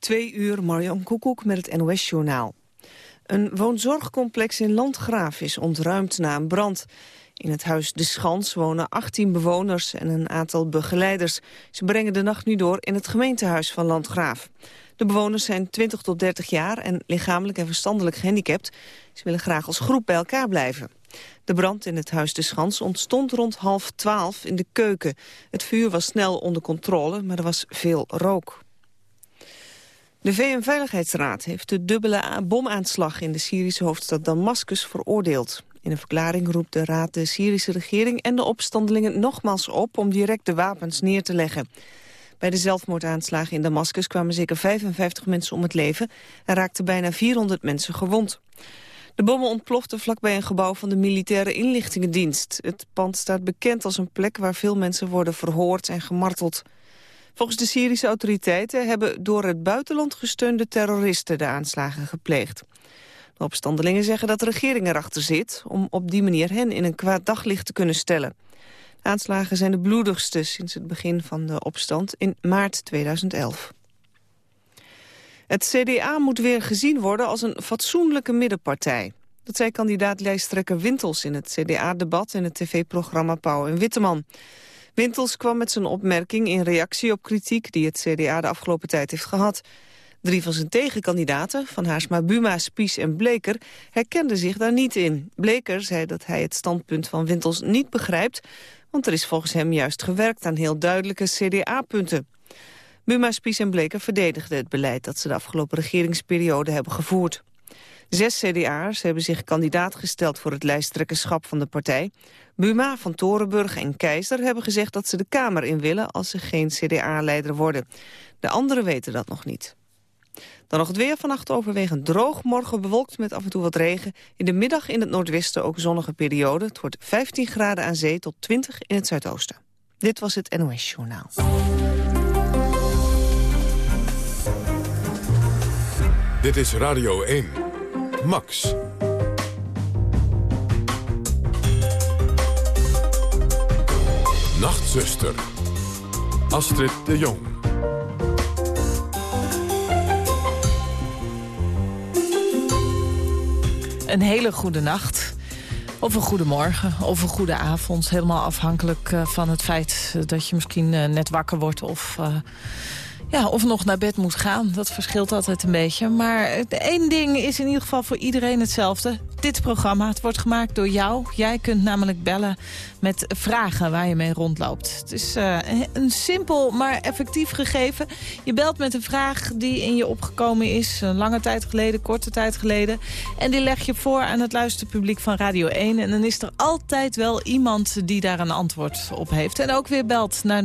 Twee uur, Marjan Koekoek met het NOS-journaal. Een woonzorgcomplex in Landgraaf is ontruimd na een brand. In het huis De Schans wonen 18 bewoners en een aantal begeleiders. Ze brengen de nacht nu door in het gemeentehuis van Landgraaf. De bewoners zijn 20 tot 30 jaar en lichamelijk en verstandelijk gehandicapt. Ze willen graag als groep bij elkaar blijven. De brand in het huis De Schans ontstond rond half twaalf in de keuken. Het vuur was snel onder controle, maar er was veel rook. De VN-veiligheidsraad heeft de dubbele bomaanslag in de Syrische hoofdstad Damascus veroordeeld. In een verklaring roept de raad de Syrische regering en de opstandelingen nogmaals op om direct de wapens neer te leggen. Bij de zelfmoordaanslagen in Damascus kwamen zeker 55 mensen om het leven en raakten bijna 400 mensen gewond. De bommen ontploften vlakbij een gebouw van de militaire inlichtingendienst. Het pand staat bekend als een plek waar veel mensen worden verhoord en gemarteld. Volgens de Syrische autoriteiten hebben door het buitenland gesteunde terroristen de aanslagen gepleegd. De opstandelingen zeggen dat de regering erachter zit om op die manier hen in een kwaad daglicht te kunnen stellen. De aanslagen zijn de bloedigste sinds het begin van de opstand in maart 2011. Het CDA moet weer gezien worden als een fatsoenlijke middenpartij. Dat zei kandidaat-lijsttrekker Wintels in het CDA-debat in het tv-programma Pauw en Witteman. Wintels kwam met zijn opmerking in reactie op kritiek die het CDA de afgelopen tijd heeft gehad. Drie van zijn tegenkandidaten, Van Haarsma, Buma, Spies en Bleker, herkenden zich daar niet in. Bleker zei dat hij het standpunt van Wintels niet begrijpt, want er is volgens hem juist gewerkt aan heel duidelijke CDA-punten. Buma, Spies en Bleker verdedigden het beleid dat ze de afgelopen regeringsperiode hebben gevoerd. Zes CDA'ers hebben zich kandidaat gesteld voor het lijsttrekkerschap van de partij. Buma, Van Torenburg en Keizer hebben gezegd dat ze de Kamer in willen als ze geen CDA-leider worden. De anderen weten dat nog niet. Dan nog het weer vannacht overwegend droog. Morgen bewolkt met af en toe wat regen. In de middag in het noordwesten ook zonnige periode. Het wordt 15 graden aan zee tot 20 in het zuidoosten. Dit was het NOS Journaal. Dit is Radio 1. Max. Nachtzuster. Astrid de Jong. Een hele goede nacht. Of een goede morgen, of een goede avond. Helemaal afhankelijk eh, van het feit dat je misschien eh, net wakker wordt... of uh, ja, of nog naar bed moet gaan. Dat verschilt altijd een beetje. Maar één ding is in ieder geval voor iedereen hetzelfde. Dit programma, het wordt gemaakt door jou. Jij kunt namelijk bellen met vragen waar je mee rondloopt. Het is uh, een simpel maar effectief gegeven. Je belt met een vraag die in je opgekomen is... een lange tijd geleden, korte tijd geleden. En die leg je voor aan het luisterpubliek van Radio 1. En dan is er altijd wel iemand die daar een antwoord op heeft. En ook weer belt naar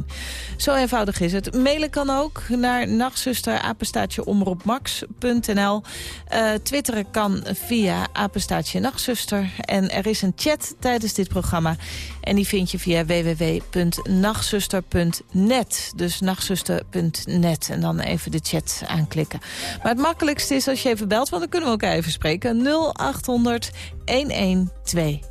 0800-1121. Zo eenvoudig is het. Mailen kan ook naar nachtzuster omroepmax.nl. Uh, twitteren kan via apenstaatje nachtzuster. En er is een chat tijdens dit programma. En die vind je via www.nachtzuster.net. Dus nachtzuster.net. En dan even de chat aanklikken. Maar het makkelijkste is als je even belt, want dan kunnen we elkaar even spreken. 0800 1121.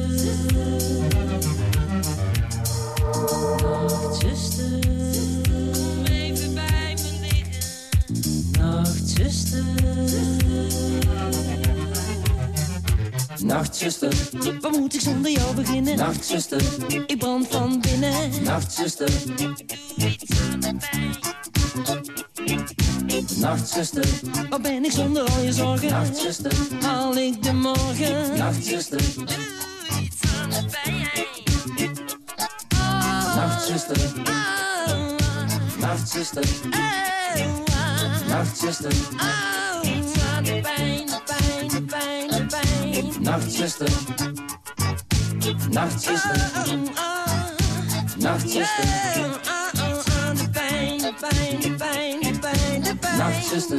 Nachtzuster, waar moet ik zonder jou beginnen? Nachtzuster, ik brand van binnen. Nachtzuster, iets aan de pijn. Nachtzuster, waar ben ik zonder al je zorgen? Nachtzuster, haal ik de morgen? Nachtzuster, doe iets aan de pijn. Nachtzuster, Nachtzuster, Nachtzuster, iets aan de pijn, pijn. Nachtzuster, Nachtzuster, Nachtzuster. Nachtzuster,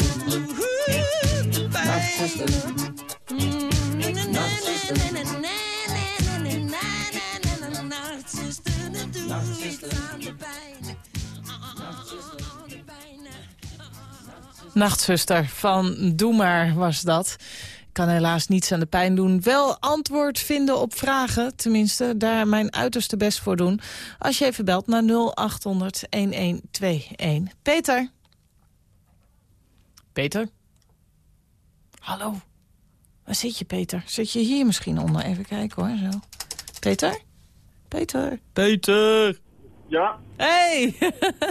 Nachtzuster, Nachtzuster van Doe maar was dat. Ik kan helaas niets aan de pijn doen. Wel antwoord vinden op vragen. Tenminste, daar mijn uiterste best voor doen. Als je even belt naar 0800-1121. Peter? Peter? Hallo? Waar zit je, Peter? Zit je hier misschien onder? Even kijken hoor, zo. Peter? Peter? Peter? Ja, Hey!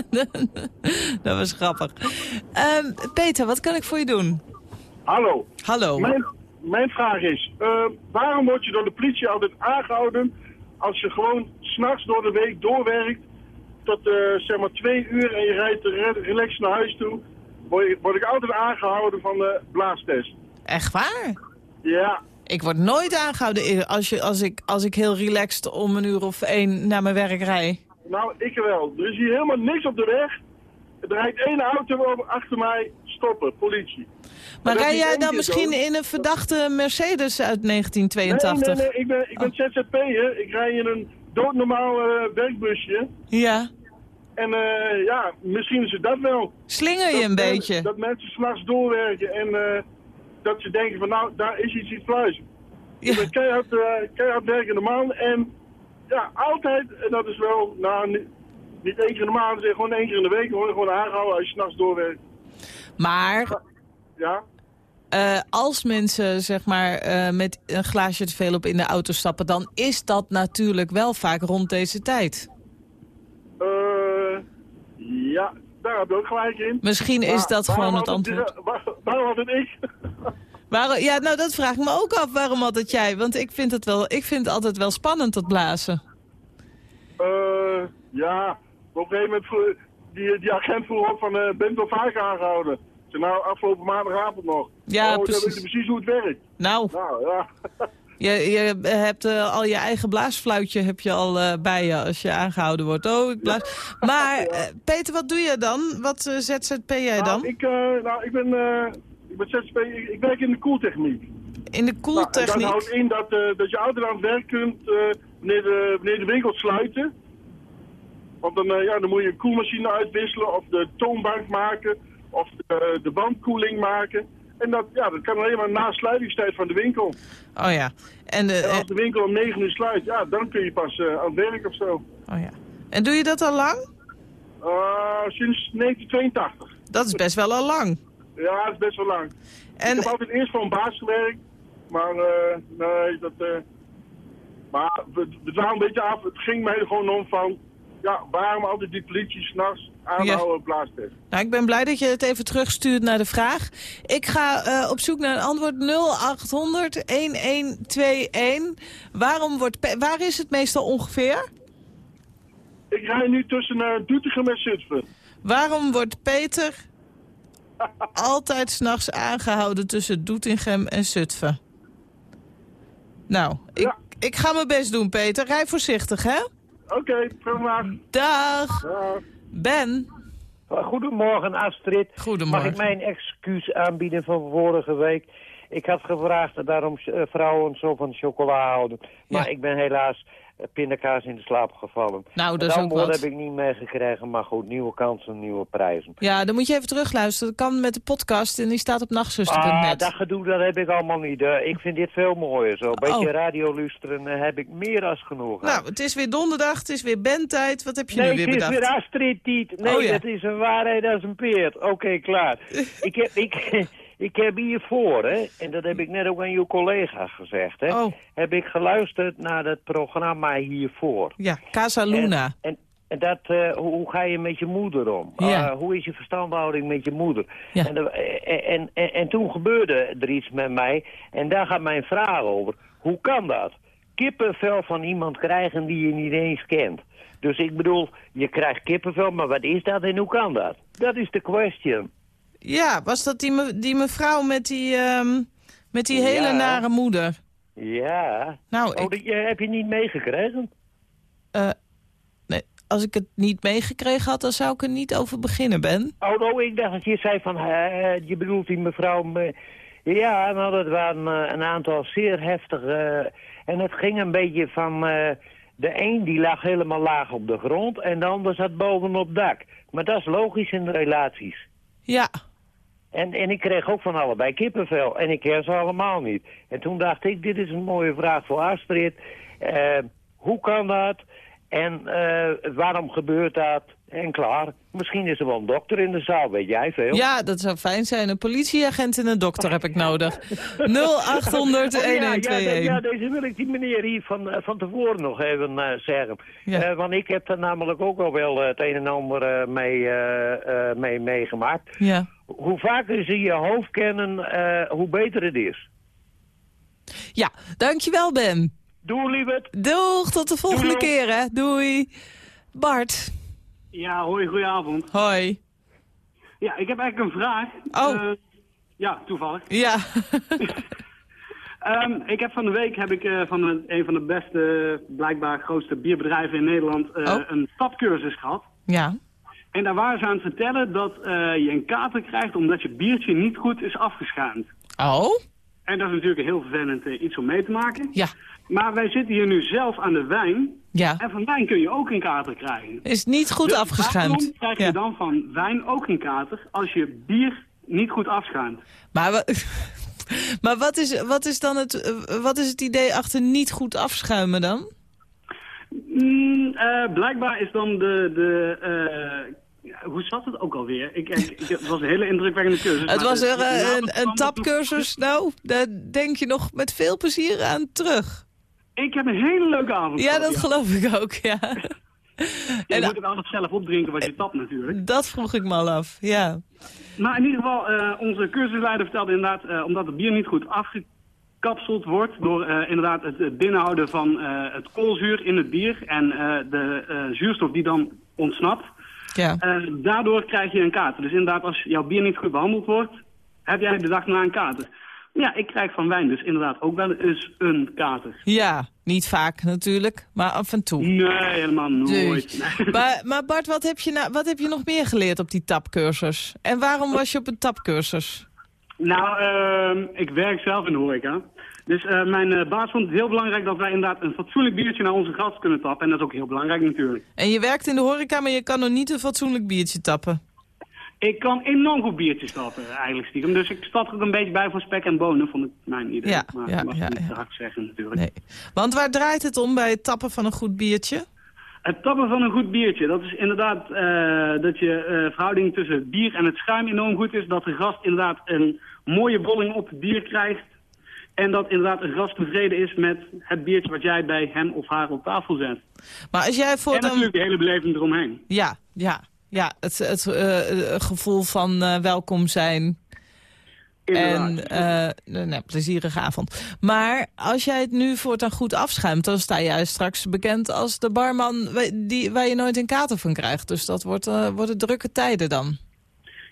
dat was grappig. Ehm, Peter, wat kan ik voor je doen? Hallo. Hallo. Mijn, mijn vraag is, eh, waarom word je door de politie altijd aangehouden als je gewoon s'nachts door de week doorwerkt tot eh, zeg maar twee uur en je rijdt re- relaxed naar huis toe, word, je- word ik altijd aangehouden van de blaastest. Echt waar? Ja, Ik word nooit aangehouden als, je, als, ik, als ik heel relaxed om een uur of één naar mijn werk rij. nou ik wel. Er is hier helemaal niks op de weg. Er rijdt één auto achter mij, stoppen, politie. Maar rij jij dan misschien in een verdachte Mercedes uit Nee, 1982? nee, nee, ik ben, ik ben ZZP'er. Ik rij in een doodnormaal eh, werkbusje. Ja. En eh, ja, misschien is het dat wel. Slinger je Dat een beetje? Dat mensen s'nachts doorwerken en eh, dat ze denken van nou, daar is iets iets pluis. Ja. Ik ben keihard, keihard werkende man en ja, altijd, en dat is wel, nou niet, niet één keer in de maand, zeg, gewoon één keer in de week, je gewoon aangehouden als je s'nachts doorwerkt. Maar Ja, eh, als mensen zeg maar, eh, met een glaasje te veel op in de auto stappen... dan is dat natuurlijk wel vaak rond deze tijd. Eh, ja, daar heb je ook gelijk in. Misschien is dat gewoon het antwoord. waar- waarom altijd ik? Waarom, ja, nou dat vraag ik me ook af. Waarom altijd jij? Want ik vind het, wel, ik vind het altijd wel spannend, dat blazen. Eh, ja, op een gegeven moment, die, die agent vroeg ook van, bent wel vaak aangehouden? Nou, afgelopen maandagavond nog. Ja, oh, precies. weet je precies hoe het werkt. Nou, Nou, ja. je, je hebt eh, al je eigen blaasfluitje heb je al eh, bij je als je aangehouden wordt. Oh, ik blaas. Maar eh, Peter, wat doe je dan? Wat ZZP jij Nou, dan? ik, nou, ik ben, ik ben ZZP, ik, ik werk in de koeltechniek. In de Nou, en dat koeltechniek? houdt in dat, dat je altijd aan het werk kunt wanneer, de, wanneer de winkels sluiten. Want dan, ja, dan moet je een koelmachine uitwisselen of de toonbank maken of de, de bandkoeling maken. En dat, ja, dat kan alleen maar na sluitingstijd van de winkel. Oh ja. En, de, En eh, als de winkel om 9 uur sluit, ja, dan kun je pas eh, aan het werk of zo. oh ja. En doe je dat al lang? Eh, sinds 1982. Dat is best wel al lang. Ja, dat is best wel lang. En, Ik heb altijd eerst voor een baas gewerkt. Maar nee, dat, Maar we, we een beetje af. Het ging mij gewoon om van... Ja, waarom altijd die politie s'nachts aanhouden blaastest? Nou, ik ben blij dat je het even terugstuurt naar de vraag. Ik ga eh, op zoek naar een antwoord 0800 1121. Waarom wordt waar is het meestal ongeveer? Ik rij nu tussen uh, Doetinchem en Zutphen. Waarom wordt Peter altijd s'nachts aangehouden tussen Doetinchem en Zutphen? Nou, ik, Ja. ik ga mijn best doen, Peter. Rij voorzichtig, hè? Oké, prima. Dag. Ja. Ben. Goedemorgen Astrid. Goedemorgen. Mag ik mijn excuus aanbieden van vorige week? Ik had gevraagd daarom eh, vrouwen zo van chocola houden. Maar Ja. ik ben helaas eh, pindakaas in de slaap gevallen. Nou, dat is ook wat. heb ik niet meegekregen, maar goed, nieuwe kansen, nieuwe prijzen. Ja, dan moet je even terugluisteren. Dat kan met de podcast en die staat op Ah, nachtzuster.net. dat gedoe, dat heb ik allemaal niet. Eh, ik vind dit veel mooier zo. Een beetje Oh. radio luisteren eh, heb ik meer als genoeg. Nou, het is weer donderdag, het is weer bandtijd. Wat heb je Nee, nu weer het is bedacht? weer Astrid Tiet. Nee, Oh, ja. dat is een waarheid als een peert. Oké, klaar. ik, heb, ik, ik heb hiervoor, hè, en dat heb ik net ook aan uw collega gezegd, hè, Oh. heb ik geluisterd naar het programma hiervoor. Ja, Casa Luna. En, en, en dat, eh, hoe, ga je met je moeder om? Ja. Eh, hoe is je verstandhouding met je moeder? Ja. En, en, en, en, en toen gebeurde er iets met mij. En daar gaat mijn vraag over. Hoe kan dat? Kippenvel van iemand krijgen die je niet eens kent. Dus ik bedoel, je krijgt kippenvel, maar wat is dat en hoe kan dat? Dat is de question. Ja, was dat die, me- die mevrouw met die, ehm, met die hele Ja. nare moeder? Ja. Nou, Oh, ik, je- heb je niet meegekregen? eh, nee, als ik het niet meegekregen had, dan zou ik er niet over beginnen, Ben. Oh, oh, ik dacht dat je zei van, eh, je bedoelt die mevrouw... me- ja, nou, dat waren eh, een aantal zeer heftige... eh, en het ging een beetje van... eh, de een die lag helemaal laag op de grond en de ander zat boven op het dak. Maar dat is logisch in de relaties. Ja, En, en ik kreeg ook van allebei kippenvel. En ik ken ze allemaal niet. En toen dacht ik, dit is een mooie vraag voor Astrid. Eh, hoe kan dat? En eh, waarom gebeurt dat? En klaar. Misschien is er wel een dokter in de zaal, weet jij veel. ja, dat zou fijn zijn. Een politieagent en een dokter heb ik nodig. 0800 Oh, ja, ja, 1121. ja, deze wil ik die meneer hier van, eh, van tevoren nog even eh, zeggen. Ja. Eh, want ik heb er namelijk ook al wel het een en ander mee, mee meegemaakt. Ja. Hoe vaker ze je hoofd kennen, hoe beter het is. ja, dankjewel Ben. Doe lieverd. Doeg, tot de volgende Doei. keer hè. Doei. Bart. Ja, hoi, goedenavond. Hoi. Ja, ik heb eigenlijk een vraag. Oh. Eh, ja, toevallig. Ja. Ehm, ik heb van de week heb ik, eh, van een, een van de beste, blijkbaar grootste bierbedrijven in Nederland eh, Oh. een tapcursus gehad. ja. En daar waren ze aan het vertellen dat je een kater krijgt omdat je biertje niet goed is afgeschuimd. Oh? En dat is natuurlijk een heel vervelend iets om mee te maken. Ja. Maar wij zitten hier nu zelf aan de wijn. Ja. En van wijn kun je ook een kater krijgen. Is niet goed Dus afgeschuimd. Waarom krijg je Ja. dan van wijn ook een kater als je bier niet goed afschuimt? Maar, maar wat, is, wat, is dan het, wat is het idee achter niet goed afschuimen dan? Mm, eh, blijkbaar is dan de... de eh, ja, hoe zat het ook alweer? Ik, ik, ik- het was een hele indrukwekkende cursus. Het was er eh, een, een tapcursus. Nou, daar denk je nog met veel plezier aan terug. Ik heb een hele leuke avond Ja, dat geloof ik ook, ja. Je en- moet ook altijd zelf opdrinken wat je tapt natuurlijk. Dat vroeg ik me al af, ja. Maar in ieder geval, eh, onze cursusleider vertelde inderdaad... eh, omdat het bier niet goed afgekapseld wordt... door eh, inderdaad het, het binnenhouden van eh, het koolzuur in het bier... en eh, de eh, zuurstof die dan ontsnapt... ja. Eh, daardoor krijg je een kater. Dus inderdaad, als jouw bier niet goed behandeld wordt, heb jij de dag na een kater. Ja, ik krijg van wijn dus inderdaad ook wel eens een kater. Ja, niet vaak natuurlijk, maar af en toe. Nee, helemaal nooit. Dus. Maar, maar Bart, wat heb, je nou, wat heb je nog meer geleerd op die tapcursus? En waarom was je op een tapcursus? Nou, ehm, ik werk zelf in de horeca. Dus eh, mijn eh, baas vond het heel belangrijk dat wij inderdaad een fatsoenlijk biertje naar onze gast kunnen tappen. En dat is ook heel belangrijk natuurlijk. En je werkt in de horeca, maar je kan nog niet een fatsoenlijk biertje tappen. Ik kan enorm goed biertjes tappen, eigenlijk stiekem. Dus ik stap er een beetje bij voor spek en bonen, vond ik mijn idee. Ja, maar ja, dat mag ja, ik niet ja. te hard zeggen natuurlijk. Nee. Want waar draait het om bij het tappen van een goed biertje? Het tappen van een goed biertje, dat is inderdaad eh, dat je eh, verhouding tussen het bier en het schuim enorm goed is. Dat de gast inderdaad een mooie bolling op het bier krijgt. En dat inderdaad een gast tevreden is met het biertje wat jij bij hem of haar op tafel zet. Maar als jij voor En natuurlijk de hele beleving eromheen. Ja, ja, ja. Het, het eh, gevoel van eh, welkom zijn Inderdaad. en uh, nee, plezierige avond. Maar als jij het nu voortaan goed afschuimt... dan sta jij straks bekend als de barman die, waar je nooit een kater van krijgt. Dus dat wordt, eh, worden drukke tijden dan.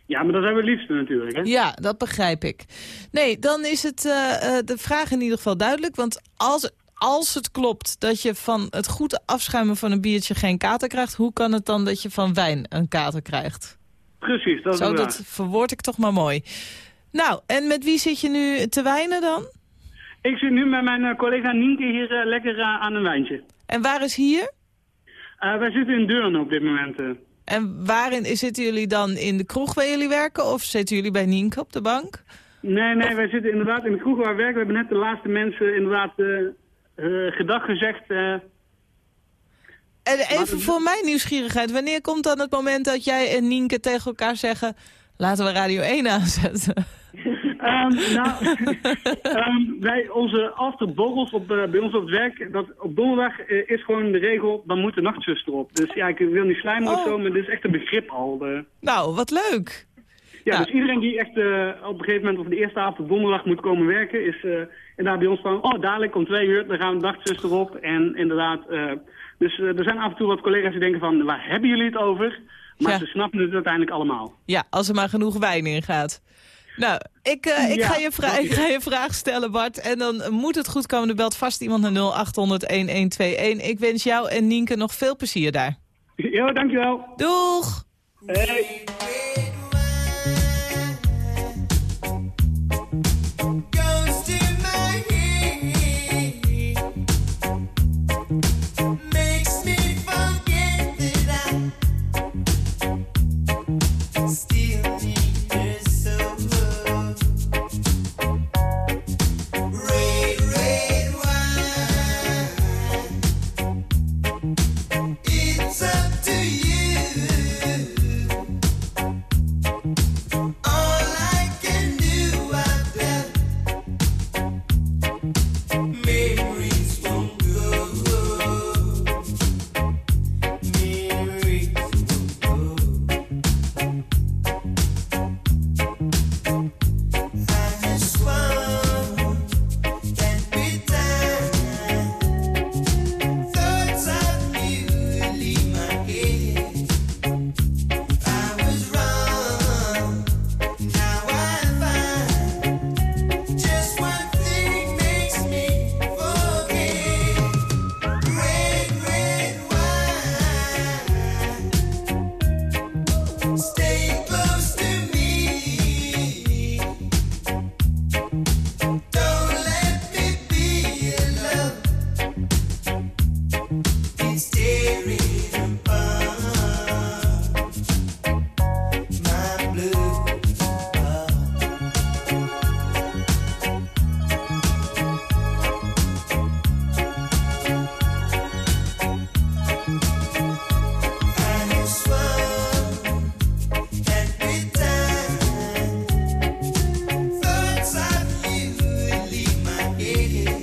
Ja, maar dat zijn we liefste natuurlijk. Hè? Ja, dat begrijp ik. Nee, dan is het eh, eh, de vraag in ieder geval duidelijk. Want als, als het klopt dat je van het goed afschuimen van een biertje geen kater krijgt... hoe kan het dan dat je van wijn een kater krijgt? Precies, dat is Zo, dat verwoord ik toch maar mooi. Nou, en met wie zit je nu te wijnen dan? Ik zit nu met mijn eh, collega Nienke hier eh, lekker eh, aan een wijntje. En waar is hier? Wij zitten in Deurne op dit moment. En waarin zitten jullie dan in de kroeg waar jullie werken? Of zitten jullie bij Nienke op de bank? Nee, nee, wij zitten inderdaad in de kroeg waar we werken. We hebben net de laatste mensen inderdaad gedag gezegd. eh, En even voor mijn nieuwsgierigheid. Wanneer komt dan het moment dat jij en Nienke tegen elkaar zeggen... laten we Radio 1 aanzetten? Ehm, nou, ehm, wij, onze afterborrels op, eh, bij ons op het werk, dat, op donderdag eh, is gewoon de regel, dan moet de nachtzuster op. Dus ja, ik wil niet slijmen of Oh. zo, maar dit is echt een begrip al. eh. Nou, wat leuk. ja, dus iedereen die echt eh, op een gegeven moment of de eerste avond op donderdag moet komen werken, is eh, inderdaad bij ons van, oh dadelijk om twee uur, dan gaan we de nachtzuster op. En inderdaad, eh, dus eh, er zijn af en toe wat collega's die denken van, waar hebben jullie het over? Maar Ja. ze snappen het uiteindelijk allemaal. Ja, als er maar genoeg wijn in gaat. Nou, ik, eh, ik, Ja, ga je vra- dat ik ga je vraag stellen, Bart. En dan moet het goed komen. Er belt vast iemand naar 0800-1121. Ik wens jou en Nienke nog veel plezier daar. Jo, dankjewel. Doeg! Hey. yeah, yeah.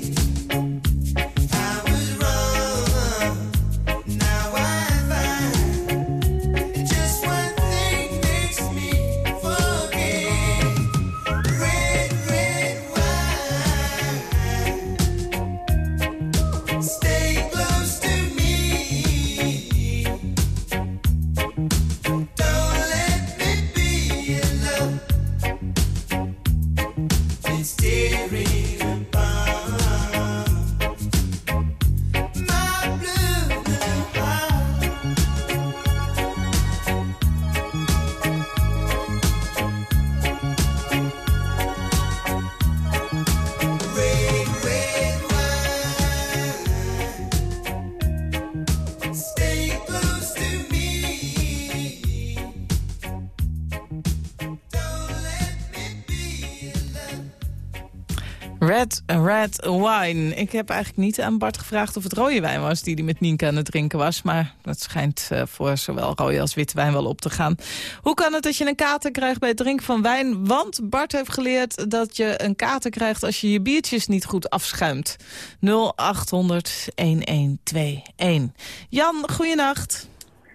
Red, wine. Ik heb eigenlijk niet aan Bart gevraagd of het rode wijn was... die hij met Nienke aan het drinken was. Maar dat schijnt eh, voor zowel rode als witte wijn wel op te gaan. Hoe kan het dat je een kater krijgt bij het drinken van wijn? Want Bart heeft geleerd dat je een kater krijgt... als je je biertjes niet goed afschuimt. 0800 1121. Jan, goeienacht.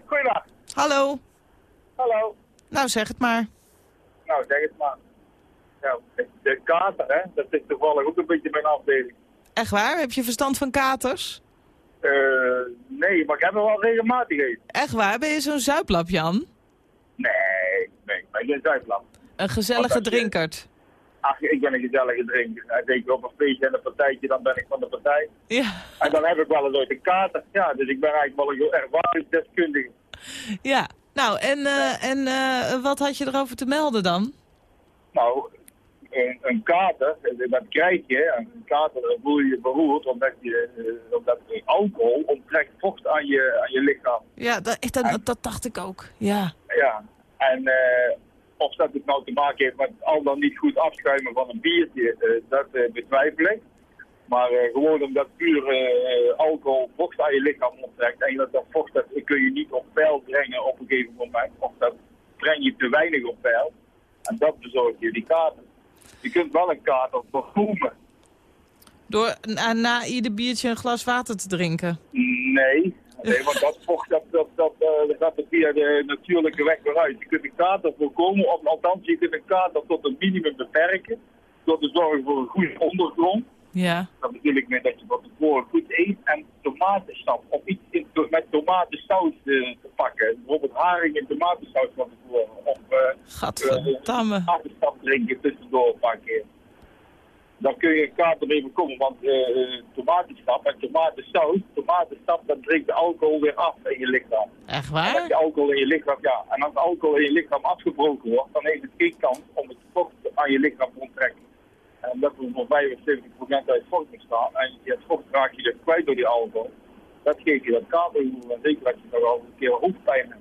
Goeiedag. Hallo. Hallo. Nou, zeg het maar. Nou, zeg het maar. Ja, de kater, hè, dat is toevallig ook een beetje mijn afdeling. Echt waar? Heb je verstand van katers? Eh, nee, maar ik heb er wel regelmatig een. Echt waar? Ben je zo'n zuiplap, Jan? Nee, nee, ik ben geen zuidland. Een gezellige drinkert. Ach, ik ben een gezellige drinker. En zeker op een feestje en een partijtje, dan ben ik van de partij. Ja, En dan heb ik wel eens ooit een kater. Ja, dus ik ben eigenlijk wel een heel ervaringsdeskundige. ja. Nou, en, eh, en eh, wat had je erover te melden dan? Nou, een, een kater, dat krijg je. Een kater voel je je beroerd, omdat, je, eh, omdat alcohol onttrekt vocht aan je, aan je lichaam. Ja, dat, echt, dat, dat dacht ik ook. Ja. Ja, en eh, of dat het nou te maken heeft met al dan niet goed afschuimen van een biertje, eh, dat betwijfel ik. Maar gewoon omdat puur alcohol vocht aan je lichaam onttrekt en dat, dat vocht dat kun je niet op peil brengen op een gegeven moment. Of dat breng je te weinig op peil. En dat bezorgt je die kater. Je kunt wel een kater voorkomen. Door na, na ieder biertje een glas water te drinken. Nee, nee want dat vocht dat, dat, dat, eh, dat gaat er via de natuurlijke weg weer uit. Je kunt een kater voorkomen, of althans je kunt een kater tot een minimum beperken. Door te zorgen voor een goede ondergrond. Ja. Dat bedoel ik met dat je van tevoren goed eet en tomatensap of iets in, met tomatensaus eh, te pakken. Bijvoorbeeld haring in tomatensaus van tevoren. Of eh Gadverdamme. tomatensap drinken tussendoor een paar keer. Dan kun je een kater mee voorkomen, want eh, eh, tomatensap en tomatensaus, tomatensap, dat drinkt de alcohol weer af in je lichaam. Echt En als waar? je alcohol in je lichaam, ja, en als alcohol in je lichaam afgebroken wordt, dan heeft het geen kans om het vocht aan je lichaam te onttrekken. En omdat we voor 75% uit vocht bestaan, en je vocht raak je dus kwijt door die alcohol, dat geeft je dat katergevoel. En zeker als je nog wel een keer hoofdpijn hebt.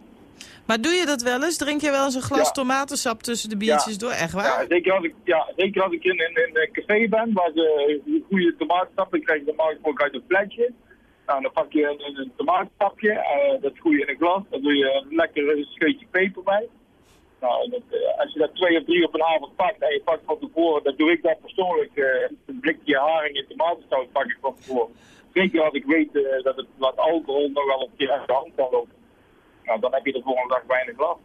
Maar doe je dat wel eens? Drink je wel eens een glas Ja. tomatensap tussen de biertjes door? Echt waar? Ja, zeker als ik, ja, zeker als ik in, in, in een café ben waar ze goede tomaatsap, dan krijg je normaal gesproken uit een flesje. Nou, dan pak je een, een, tomaatsapje, eh, dat gooi je in een glas, dan doe je een lekker scheutje peper bij. Nou, dat, eh, als je dat twee of drie op een avond pakt en je pakt van tevoren, dan doe ik dat persoonlijk, eh, een blikje haring in tomatensaus pak ik van tevoren. Zeker als ik weet eh, dat het wat alcohol nog wel een keer uit de hand kan lopen. Nou, dan heb je de volgende dag weinig last.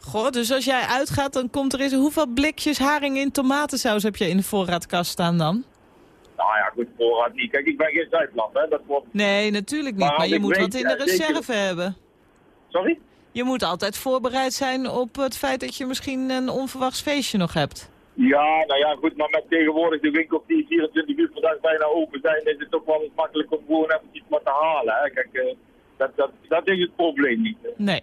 Goh, dus als jij uitgaat, dan komt er eens... Hoeveel blikjes haring in tomatensaus heb je in de voorraadkast staan dan? Nou ja, goed, voorraad niet. Kijk, ik ben geen Zuidland, hè. Dat wordt... Nee, natuurlijk niet. Maar Maar je moet weet, wat in ja, de zeker. reserve hebben. Sorry? Je moet altijd voorbereid zijn op het feit dat je misschien een onverwachts feestje nog hebt. Ja, nou ja, goed, maar met tegenwoordig de winkels die 24 uur per dag bijna open zijn, is het toch wel makkelijk om gewoon even iets wat te halen. Hè. Kijk, eh, dat, dat, dat is het probleem niet. hè. Nee.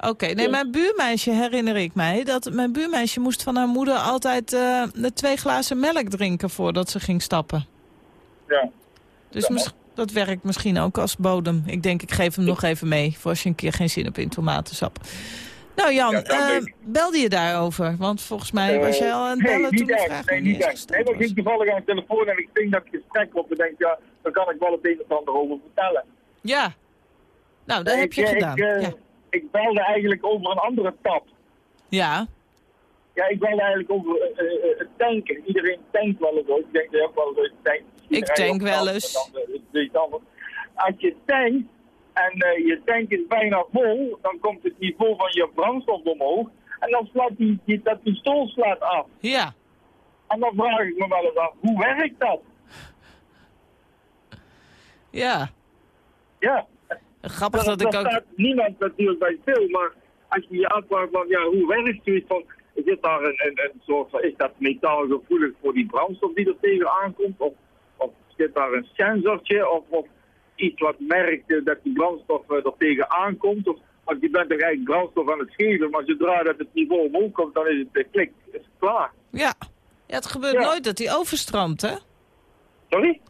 Oké, nee, mijn buurmeisje herinner ik mij dat mijn buurmeisje moest van haar moeder altijd eh, de twee glazen melk drinken voordat ze ging stappen. Ja. Dus mis- dat werkt misschien ook als bodem. Ik denk, ik geef hem nog even mee voor als je een keer geen zin hebt in tomatensap. Nou Jan, Ja, eh, ik. belde je daarover? Want volgens mij was jij al aan het Eh, bellen nee, toen de vraag Nee, niet echt. Nee, maar ik was. ging toevallig aan de telefoon en ik denk dat ik gesprek op en denk, ja, dan kan ik wel het een of ander over vertellen. Ja. Nou, dat Nee, heb je ik, eh, gedaan. Ik, eh, ja. ik belde eigenlijk over een andere tap. ja. Ja, ik belde eigenlijk over eh, eh, het tanken. Iedereen tankt wel eens. Ik denk dat je ook wel eens tankt. Ik tank wel eens. Dan, eh. Als je tankt en eh, je tank is bijna vol, dan komt het niveau van je brandstof omhoog. En dan slaat die, die, dat pistool slaat af. Ja. En dan vraag ik me wel eens af, hoe werkt dat? Ja. Ja. Grappig dat ik ook... staat niemand natuurlijk bij stil, maar als je je afvraagt van, ja, hoe werkt zoiets van, zit daar een, een, een soort van, is dat metaal gevoelig voor die brandstof die er tegenaan komt? Of, of zit daar een sensortje of, of iets wat merkt dat die brandstof eh, er tegenaan komt? Of, want je bent toch eigenlijk brandstof aan het geven, maar zodra dat het niveau omhoog komt, dan is het klik, is het klaar. Ja. ja, het gebeurt Ja. nooit dat hij overstroomt, hè? Sorry?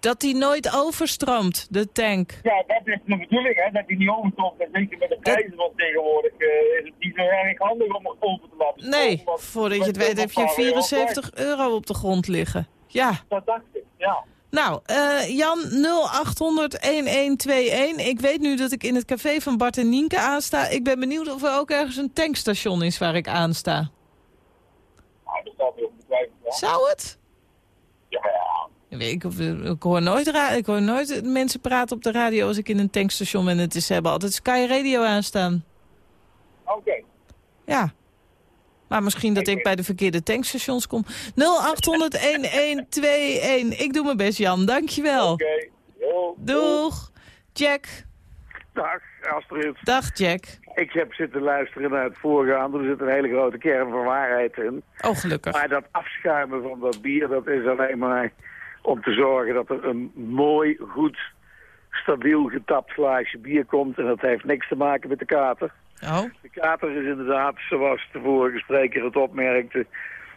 Dat die nooit overstroomt, de tank. Ja, dat is de bedoeling, hè, dat die niet overstroomt. En zeker met de prijzen van tegenwoordig eh, is het niet zo erg handig om het over te laten Nee, voordat je het weet heb je 74 euro op de grond liggen. Ja. Dat dacht ik, ja. Nou, eh, Jan 0800-1121. Ik weet nu dat ik in het café van Bart en Nienke aansta. Ik ben benieuwd of er ook ergens een tankstation is waar ik aansta. Nou, dat. Zou het? Ja, ja. Ik, ik, hoor nooit ik hoor nooit mensen praten op de radio als ik in een tankstation ben. Het is, hebben altijd Sky Radio aanstaan. Oké. Ja. Maar misschien dat ik bij de verkeerde tankstations kom. 0800-1121. Ik doe mijn best, Jan. Dankjewel. Oké. Doeg. Jack. Dag, Astrid. Dag, Jack. Ik heb zitten luisteren naar het voorgaande. Er zit een hele grote kern van waarheid in. Oh, gelukkig. Maar dat afschuimen van dat bier, dat is alleen maar om te zorgen dat er een mooi, goed, stabiel getapt glaasje bier komt. En dat heeft niks te maken met de kater. Oh. De kater is inderdaad, zoals de vorige spreker het opmerkte,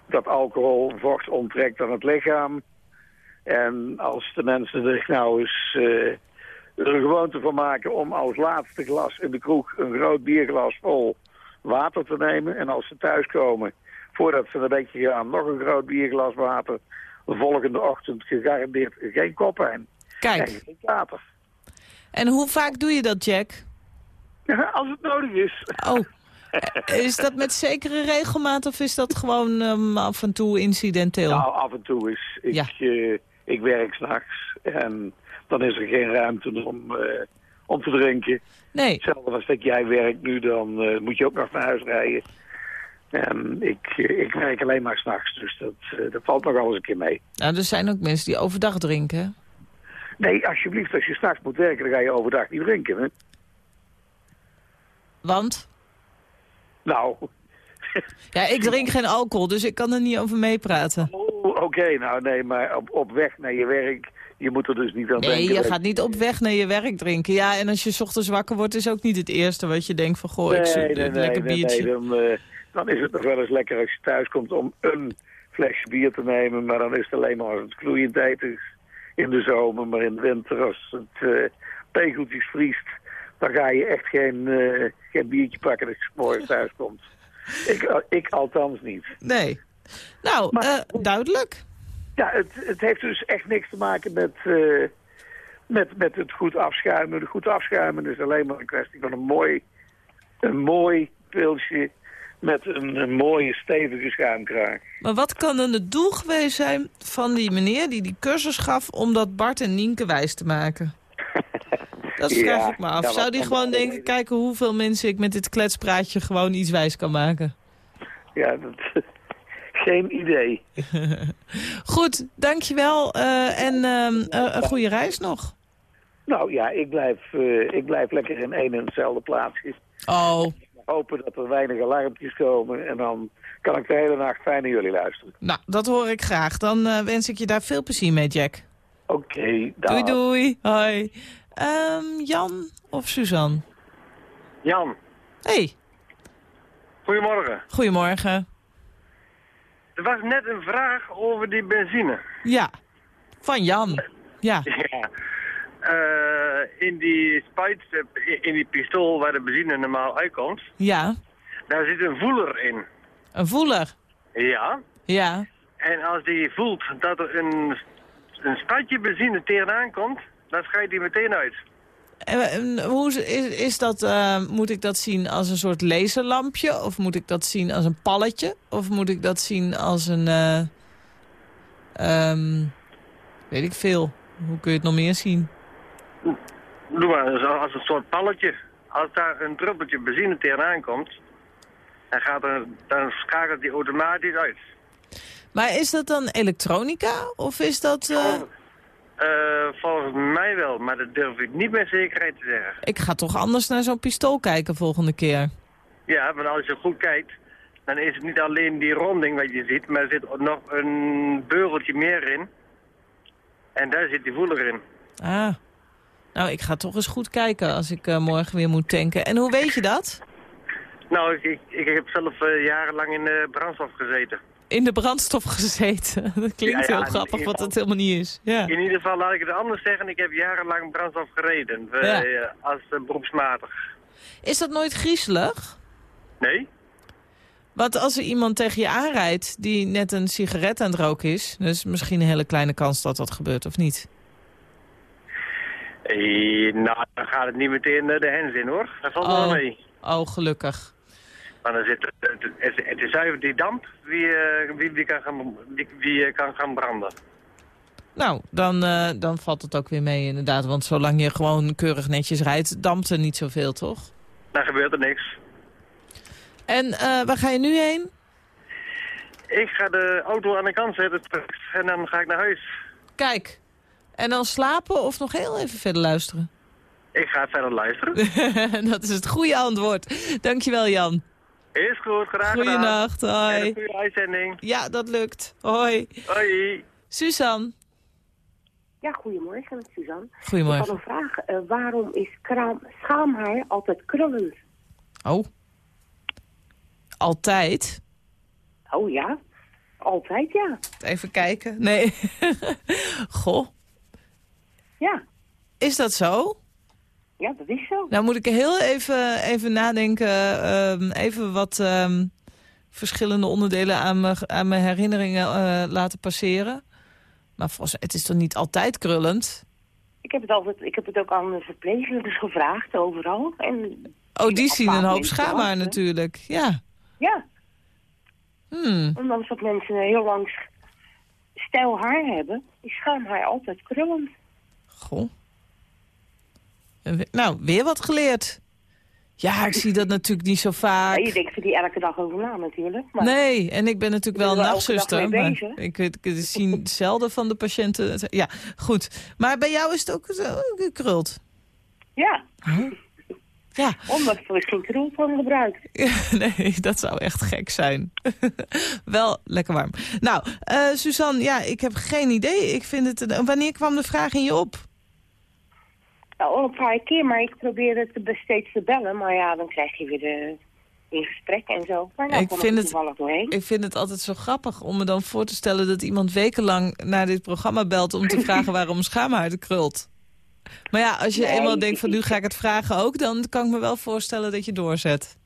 dat alcohol vocht onttrekt aan het lichaam. En als de mensen er nou eens eh, er een gewoonte van maken om als laatste glas in de kroeg een groot bierglas vol water te nemen. En als ze thuiskomen, voordat ze naar bedje gaan, nog een groot bierglas water. De volgende ochtend gegarandeerd geen koppijn. En Kijk. geen kater. En hoe vaak doe je dat, Jack? Als het nodig is. Oh. Eh, Is dat met zekere regelmaat of is dat gewoon ehm, af en toe incidenteel? Nou, af en toe is. Ik, Ja. eh, ik werk s'nachts en dan is er geen ruimte om, eh, om te drinken. Nee. Hetzelfde als dat jij werkt nu, dan moet je ook nog naar huis rijden. En ik, ik werk alleen maar s'nachts, dus dat, dat valt nog wel eens een keer mee. Nou, er zijn ook mensen die overdag drinken. Nee, alsjeblieft, als je s'nachts moet werken, dan ga je overdag niet drinken. Hè? Want? Nou, Ja, ik drink geen alcohol, dus ik kan er niet over meepraten. oh, oké, nou nee, maar op, op weg naar je werk, je moet er dus niet aan Nee, denken. je dat- gaat niet op weg naar je werk drinken. Ja, en als je 's ochtends wakker wordt, is ook niet het eerste wat je denkt van... goh, ik zoek nee, nee, een nee, lekker nee, biertje. nee, dan, eh, dan is het nog wel eens lekker als je thuis komt om een flesje bier te nemen. Maar dan is het alleen maar als het gloeiend is in de zomer. Maar in de winter als het tegeltjes vriest, dan ga je echt geen, eh, geen biertje pakken als je 's morgens thuis komt. Ik, ik althans niet. Nee. Nou, Maar- eh, duidelijk. Ja, het, het heeft dus echt niks te maken met, eh, met, met het goed afschuimen. Het goed afschuimen is alleen maar een kwestie van een mooi, een mooi pilsje met een, een mooie stevige schuimkraag. Maar wat kan dan het doel geweest zijn van die meneer die die cursus gaf... om dat Bart en Nienke wijs te maken? Dat Ja, vraag ik me af. Zou die gewoon denken, kijken hoeveel mensen ik met dit kletspraatje gewoon iets wijs kan maken? Ja, dat, geen idee. Goed, dankjewel eh en ehm, eh, een goede reis nog. Nou ja, ik blijf, eh, ik blijf lekker in één en hetzelfde plaatsje. Oh, Hopen dat er weinig alarmpjes komen en dan kan ik de hele nacht fijn naar jullie luisteren. nou, dat hoor ik graag. Dan wens ik je daar veel plezier mee, Jack. Oké, dag. Doei, doei. Hoi. Ehm, Jan of Suzanne? Jan, Hey, goedemorgen. goedemorgen. Er was net een vraag over die benzine. Ja, van Jan. Ja, Ja. Eh, in die spuit, in die pistool waar de benzine normaal uitkomt, ja. daar zit een voeler in. Een voeler. Ja. Ja. En als die voelt dat er een, een spuitje benzine tegenaan komt, dan scheidt hij meteen uit. En, hoe is, is, dat, eh, moet ik dat zien als een soort laserlampje? Of moet ik dat zien als een palletje? Of moet ik dat zien als een... eh, ehm, weet ik veel. Hoe kun je het nog meer zien? Doe maar, als een soort palletje. Als daar een druppeltje benzine tegenaan komt, dan, gaat er, dan schakelt die automatisch uit. Maar is dat dan elektronica? Of is dat... eh, Eh, volgens mij wel, maar dat durf ik niet met zekerheid te zeggen. Ik ga toch anders naar zo'n pistool kijken volgende keer. Ja, want als je goed kijkt, dan is het niet alleen die ronding wat je ziet, maar er zit nog een beugeltje meer in. En daar zit die voeler in. Ah. Nou, ik ga toch eens goed kijken als ik eh, morgen weer moet tanken. En hoe weet je dat? Nou, ik, ik, ik heb zelf eh, jarenlang in de brandstof gezeten. in de brandstof gezeten. Dat klinkt Ja, ja, heel grappig, wat het helemaal niet is. Ja. In ieder geval laat ik het anders zeggen. Ik heb jarenlang brandstof gereden. eh, als eh, beroepsmatig. Is dat nooit griezelig? Nee? Want als er iemand tegen je aanrijdt die net een sigaret aan het roken is... dus misschien een hele kleine kans dat dat gebeurt, of niet? Nou, dan gaat het niet meteen de hens in hoor. Dat valt wel Oh. mee. Oh, gelukkig. Maar dan zit, het, het, is zuiver die damp wie, eh, wie, wie, kan, gaan, wie, wie eh, kan gaan branden. Nou, dan, eh, dan valt het ook weer mee inderdaad. Want zolang je gewoon keurig netjes rijdt, dampt er niet zoveel, toch? Dan gebeurt er niks. En waar ga je nu heen? Ik ga de auto aan de kant zetten en dan ga ik naar huis. Kijk. En dan slapen of nog heel even verder luisteren? Ik ga verder luisteren. dat is het goede antwoord. Dankjewel, Jan. Is goed, graag gedaan. Goeienacht, En hoi. een goede uitzending. Ja, dat lukt. Hoi. Hoi. Suzanne. Ja, goedemorgen, met Suzanne. Goedemorgen. Ik had een vraag. Eh, waarom is kraam, schaamhaar altijd krullend? Oh. Altijd? Oh ja, altijd ja. Even kijken. Nee. Goh. Ja, Is dat zo? Ja, dat is zo. Nou moet ik heel even, even nadenken. ehm, even wat ehm, verschillende onderdelen aan mijn, aan mijn herinneringen eh, laten passeren. Maar volgens het is toch niet altijd krullend? Ik heb het, altijd, ik heb het ook aan verpleegsters gevraagd, overal. En, Oh, die zien een hoop schaamhaar natuurlijk. Ja. Ja, Hmm. omdat dat mensen heel lang stijl haar hebben, is schaamhaar altijd krullend. Goh. We- Nou, weer wat geleerd. Ja, ik zie dat natuurlijk niet zo Ja, vaak. je denkt er niet elke dag over na natuurlijk. Maar Nee, en ik ben natuurlijk wel Ik dag nachtzuster. Maar ik, ik zie zelden van de patiënten. Ja, goed. Maar bij jou is het ook zo gekruld. Ja, Ja, omdat er geen krul van gebruikt. nee, dat zou echt gek zijn. wel lekker warm. Nou, eh Suzanne, ja, ik heb geen idee. Ik vind het. een- Wanneer kwam de vraag in je op? Al een paar keer, maar ik probeerde het steeds te bellen. Maar ja, dan krijg je weer de, in gesprek en zo. Maar nou Ik vind er het-. Ik vind het altijd zo grappig om me dan voor te stellen dat iemand wekenlang naar dit programma belt om te vragen waarom schaamhaar krult. Maar ja, als je Nee. eenmaal denkt van nu ga ik het vragen ook, dan kan ik me wel voorstellen dat je doorzet.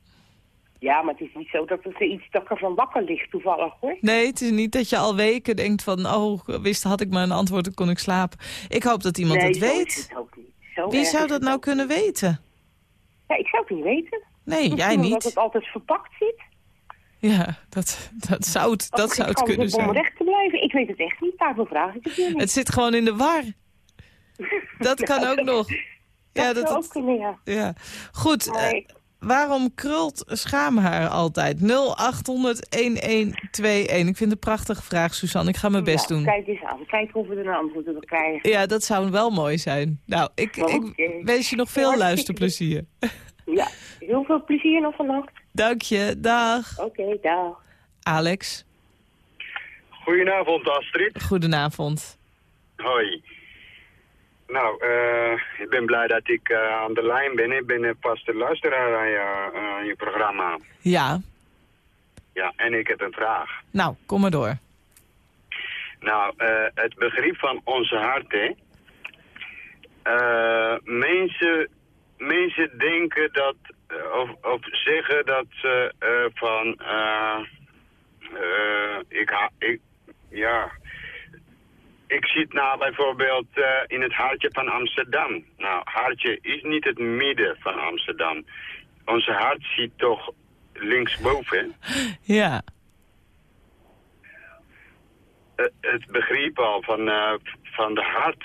Ja, maar het is niet zo dat het iets dat ik ervan wakker ligt toevallig hoor. Nee, het is niet dat je al weken denkt van oh, wist had ik maar een antwoord, dan kon ik slapen. Ik hoop dat iemand nee, het weet. het ook niet. Zo Wie zou dat nou kunnen weten? Ja, ik zou het niet weten. Nee, Misschien jij Omdat niet. het altijd verpakt zit. Ja, dat, dat zou het, dat zou het kunnen Om zijn. recht te blijven. Ik weet het echt niet. Daarvoor vraag ik het je niet. Het zit gewoon in de war. Dat kan ook nog. Ja, dat, zou ook kunnen, ja. Ja, goed. Waarom krult schaamhaar altijd? 0800-1121. Ik vind het een prachtige vraag, Suzanne. Ik ga mijn best doen. Kijk eens aan. Kijk of we er een antwoord op krijgen. Ja, dat zou wel mooi zijn. Nou, ik, wens je nog veel luisterplezier. Ja, heel veel plezier nog vannacht. Dank je. Dag. Oké, dag. Alex, Goedenavond Astrid. goedenavond. Hoi. Nou, eh, ik ben blij dat ik eh, aan de lijn ben. Ik ben eh, pas de luisteraar aan je, je programma. Ja, Ja, en ik heb een vraag. nou, kom maar door. Nou, het begrip van onze harten. Mensen, mensen denken dat, of, of zeggen dat ze van, ik, ha- ik, ja, ik zit nou bijvoorbeeld eh, in het hartje van Amsterdam. Nou, hartje is niet het midden van Amsterdam. Onze hart zit toch linksboven. Ja, Eh, het begrip al van, eh, van de hart.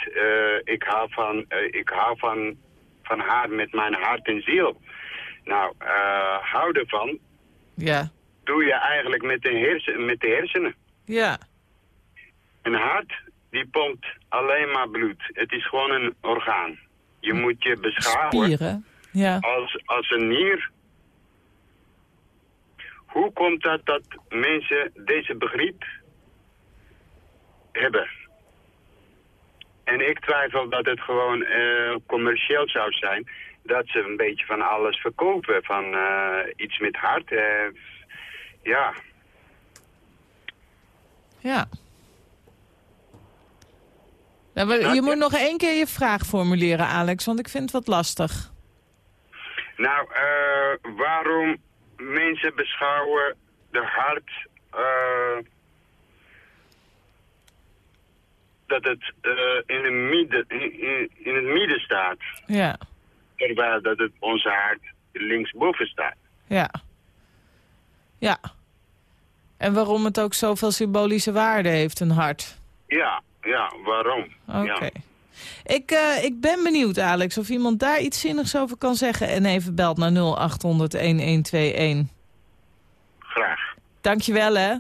ik hou, van, ik hou van, van haar met mijn hart en ziel. Nou, houden van ja, doe je eigenlijk met de, hersen, met de hersenen. ja. Een hart, die pompt alleen maar bloed. Het is gewoon een orgaan. Je moet je beschouwen Spieren. Ja. als, als een nier. Hoe komt dat dat mensen deze begrip hebben? En ik twijfel dat het gewoon eh, commercieel zou zijn. Dat ze een beetje van alles verkopen. Van eh, iets met hart. ja. Ja. Ja, maar je moet nog één keer je vraag formuleren, Alex, want ik vind het wat lastig. Nou, eh, waarom mensen beschouwen de hart eh, dat het eh, in, de midden, in, in, in het midden staat, Ja, terwijl dat het onze hart linksboven staat. ja. Ja. En waarom het ook zoveel symbolische waarde heeft, een hart. Ja, ja, waarom? Oké. Ja. Ik, eh, ik ben benieuwd, Alex, of iemand daar iets zinnigs over kan zeggen. En even belt naar 0800-1121. Graag. Dankjewel, hè.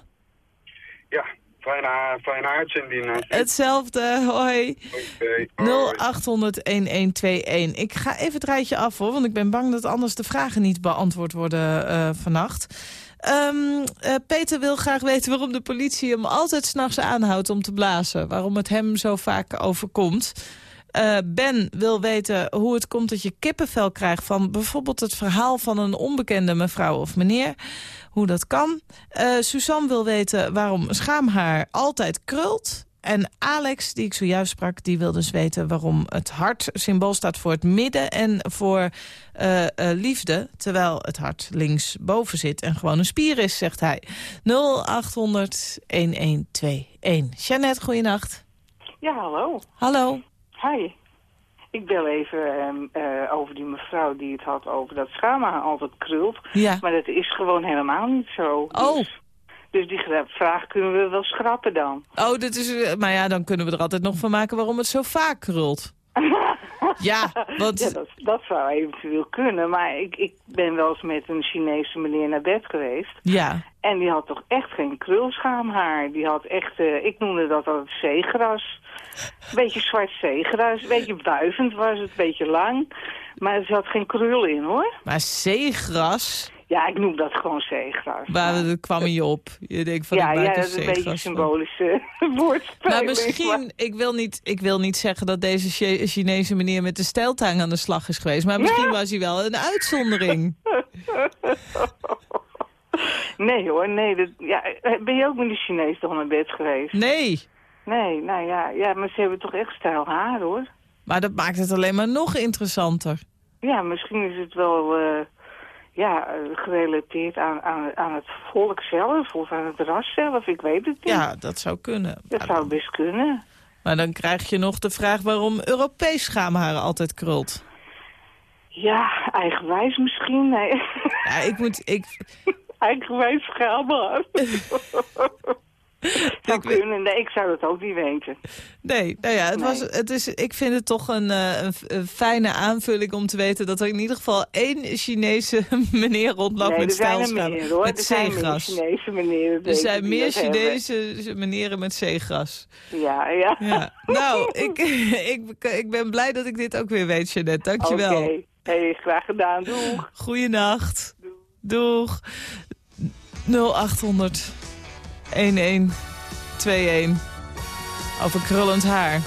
Ja, fijne, fijne uitzending. Hetzelfde, hoi. Oké, 0800-1121. Ik ga even het rijtje af, hoor, want ik ben bang dat anders de vragen niet beantwoord worden eh, vannacht. Ehm, eh, Peter wil graag weten waarom de politie hem altijd s'nachts aanhoudt om te blazen. Waarom het hem zo vaak overkomt. Eh, ben wil weten hoe het komt dat je kippenvel krijgt... van bijvoorbeeld het verhaal van een onbekende mevrouw of meneer. Hoe dat kan. Eh, Suzanne wil weten waarom schaamhaar altijd krult. En Alex, die ik zojuist sprak, die wil dus weten waarom het hart symbool staat voor het midden en voor eh, eh, liefde. Terwijl het hart linksboven zit en gewoon een spier is, zegt hij. 0800 1121. Jeannette, goeienacht. Ja, hallo. Hallo. Hi. Ik bel even ehm, eh, over die mevrouw die het had over dat schaamhaar altijd krult. Ja. Maar dat is gewoon helemaal niet zo. Oh. Dus, dus die vraag kunnen we wel schrappen dan. Oh, dit is, eh, maar ja, dan kunnen we er altijd nog van maken waarom het zo vaak krult. ja, want... Ja, dat, dat zou eventueel kunnen. Maar ik, ik ben wel eens met een Chinese meneer naar bed geweest. Ja. En die had toch echt geen krulschaamhaar. Die had echt, eh, ik noemde dat altijd zeegras. Beetje zwart zeegras. Beetje wuivend was het, beetje lang. Maar er zat geen krul in hoor. Maar zeegras, Ja, ik noem dat gewoon zeegras. waar dat kwam je op. Je denkt van, ja, ik ja, dat is een beetje van. symbolische woordspeling. Maar misschien, ik wil, niet, ik wil niet zeggen dat deze Chi- Chinese meneer met de stijltang aan de slag is geweest. Maar misschien was hij wel een uitzondering. Nee hoor, nee. Dat, ja, ben je ook met de Chinees toch naar bed geweest? Nee, Nee, nou ja, ja, maar ze hebben toch echt stijl haar hoor. maar dat maakt het alleen maar nog interessanter. Ja, misschien is het wel eh, ja, eh, gerelateerd aan, aan, aan het volk zelf of aan het ras zelf. Ik weet het niet. Ja, dat zou kunnen. Dat zou best kunnen. Maar dan krijg je nog de vraag waarom Europees schaamhaar altijd krult. Ja, eigenwijs misschien. Nee. Ja, ik moet... Ik, eigenwijs schaamhaar. zou kunnen. Nee, ik zou dat ook niet weten. Nee, nou ja, het was, het is, ik vind het toch een, eh, een, een fijne aanvulling om te weten... dat er in ieder geval één Chinese meneer rondloopt nee, met zijn er zijn meer zeegras. Chinese meneren. Er ik, zijn meer dat hebben. Chinese meneren met zeegras. Ja, ja. Ja. Nou, ik, ik, ik ben blij dat ik dit ook weer weet, Jeannette. Dankjewel. Oké, hey, graag gedaan. Doeg. Goeienacht. Doeg. 0800 1121. Over krullend haar.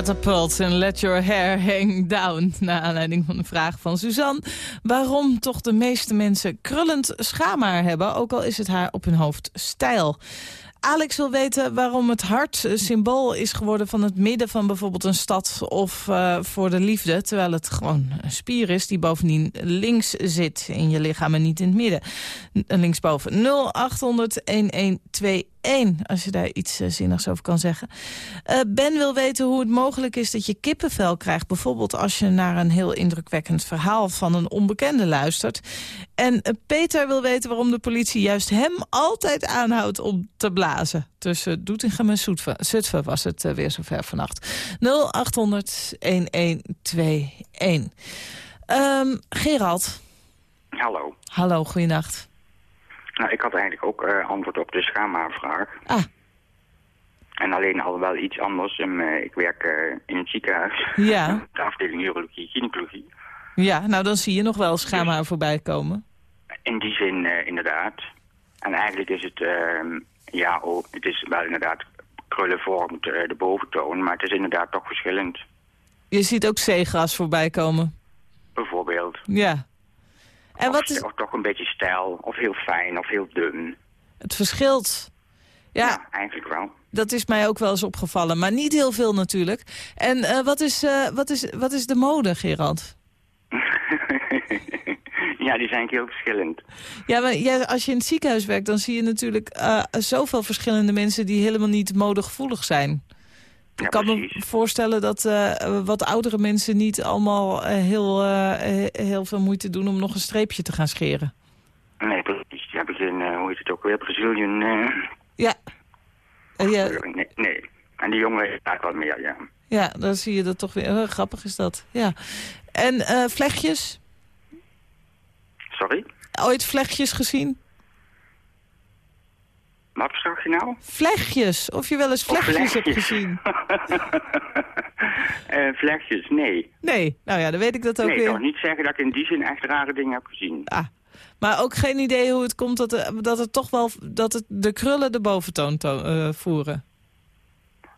En Let Your Hair Hang Down. Naar aanleiding van de vraag van Suzanne. Waarom toch de meeste mensen krullend schaamhaar hebben... ook al is het haar op hun hoofd stijl. Alex wil weten waarom het hart symbool is geworden van het midden van bijvoorbeeld een stad of eh, voor de liefde. Terwijl het gewoon een spier is die bovendien links zit in je lichaam en niet in het midden. Linksboven 0800 één, als je daar iets eh, zinnigs over kan zeggen. Eh, ben wil weten hoe het mogelijk is dat je kippenvel krijgt. Bijvoorbeeld als je naar een heel indrukwekkend verhaal van een onbekende luistert. En eh, Peter wil weten waarom de politie juist hem altijd aanhoudt om te blazen. Tussen Doetinchem en Zutphen, was het weer weer zover vannacht. 0800 1121. Um, Gerald. Hallo. Hallo, goeienacht. Nou, ik had eigenlijk ook eh, antwoord op de schaamhaarvraag. Ah. En alleen al wel iets anders. Eh, ik werk eh, in het ziekenhuis. Ja. De afdeling urologie, gynaecologie. Ja, nou dan zie je nog wel schaamhaar voorbij komen. In die zin inderdaad. En eigenlijk is het, ehm, ja, oh, het is wel inderdaad krullenvormd eh, de boventoon. Maar het is inderdaad toch verschillend. Je ziet ook zeegras voorbij komen. Bijvoorbeeld. Ja. En of, wat is of toch een beetje stijl, of heel fijn, of heel dun. het verschilt? Ja, Eigenlijk wel. dat is mij ook wel eens opgevallen. Maar niet heel veel natuurlijk. En eh, wat, is, eh, wat, is, wat is de mode, Gerald? ja, die zijn heel verschillend. Ja, maar als je in het ziekenhuis werkt, dan zie je natuurlijk eh, zoveel verschillende mensen die helemaal niet modegevoelig zijn. Ik kan me voorstellen dat eh, wat oudere mensen niet allemaal eh, heel, eh, heel veel moeite doen om nog een streepje te gaan scheren. Nee, precies. Geen, eh, hoe heet het ook weer, Brazilian... Ja. Ja, Nee, nee. En die jongen heeft daar wat meer, ja. ja, dan zie je dat toch weer. grappig is dat. Ja. En vlechtjes? Sorry? Ooit vlechtjes gezien? Wat zag je nou? Vlechtjes. Of je wel eens vlechtjes hebt gezien? Eh vlechtjes, nee. Nee. Nou ja, dan weet ik dat ook nee, ik weer. kan niet zeggen dat ik in die zin echt rare dingen heb gezien. Ah, maar ook geen idee hoe het komt dat, er- dat het toch wel dat het de krullen de boventoon to- eh, voeren.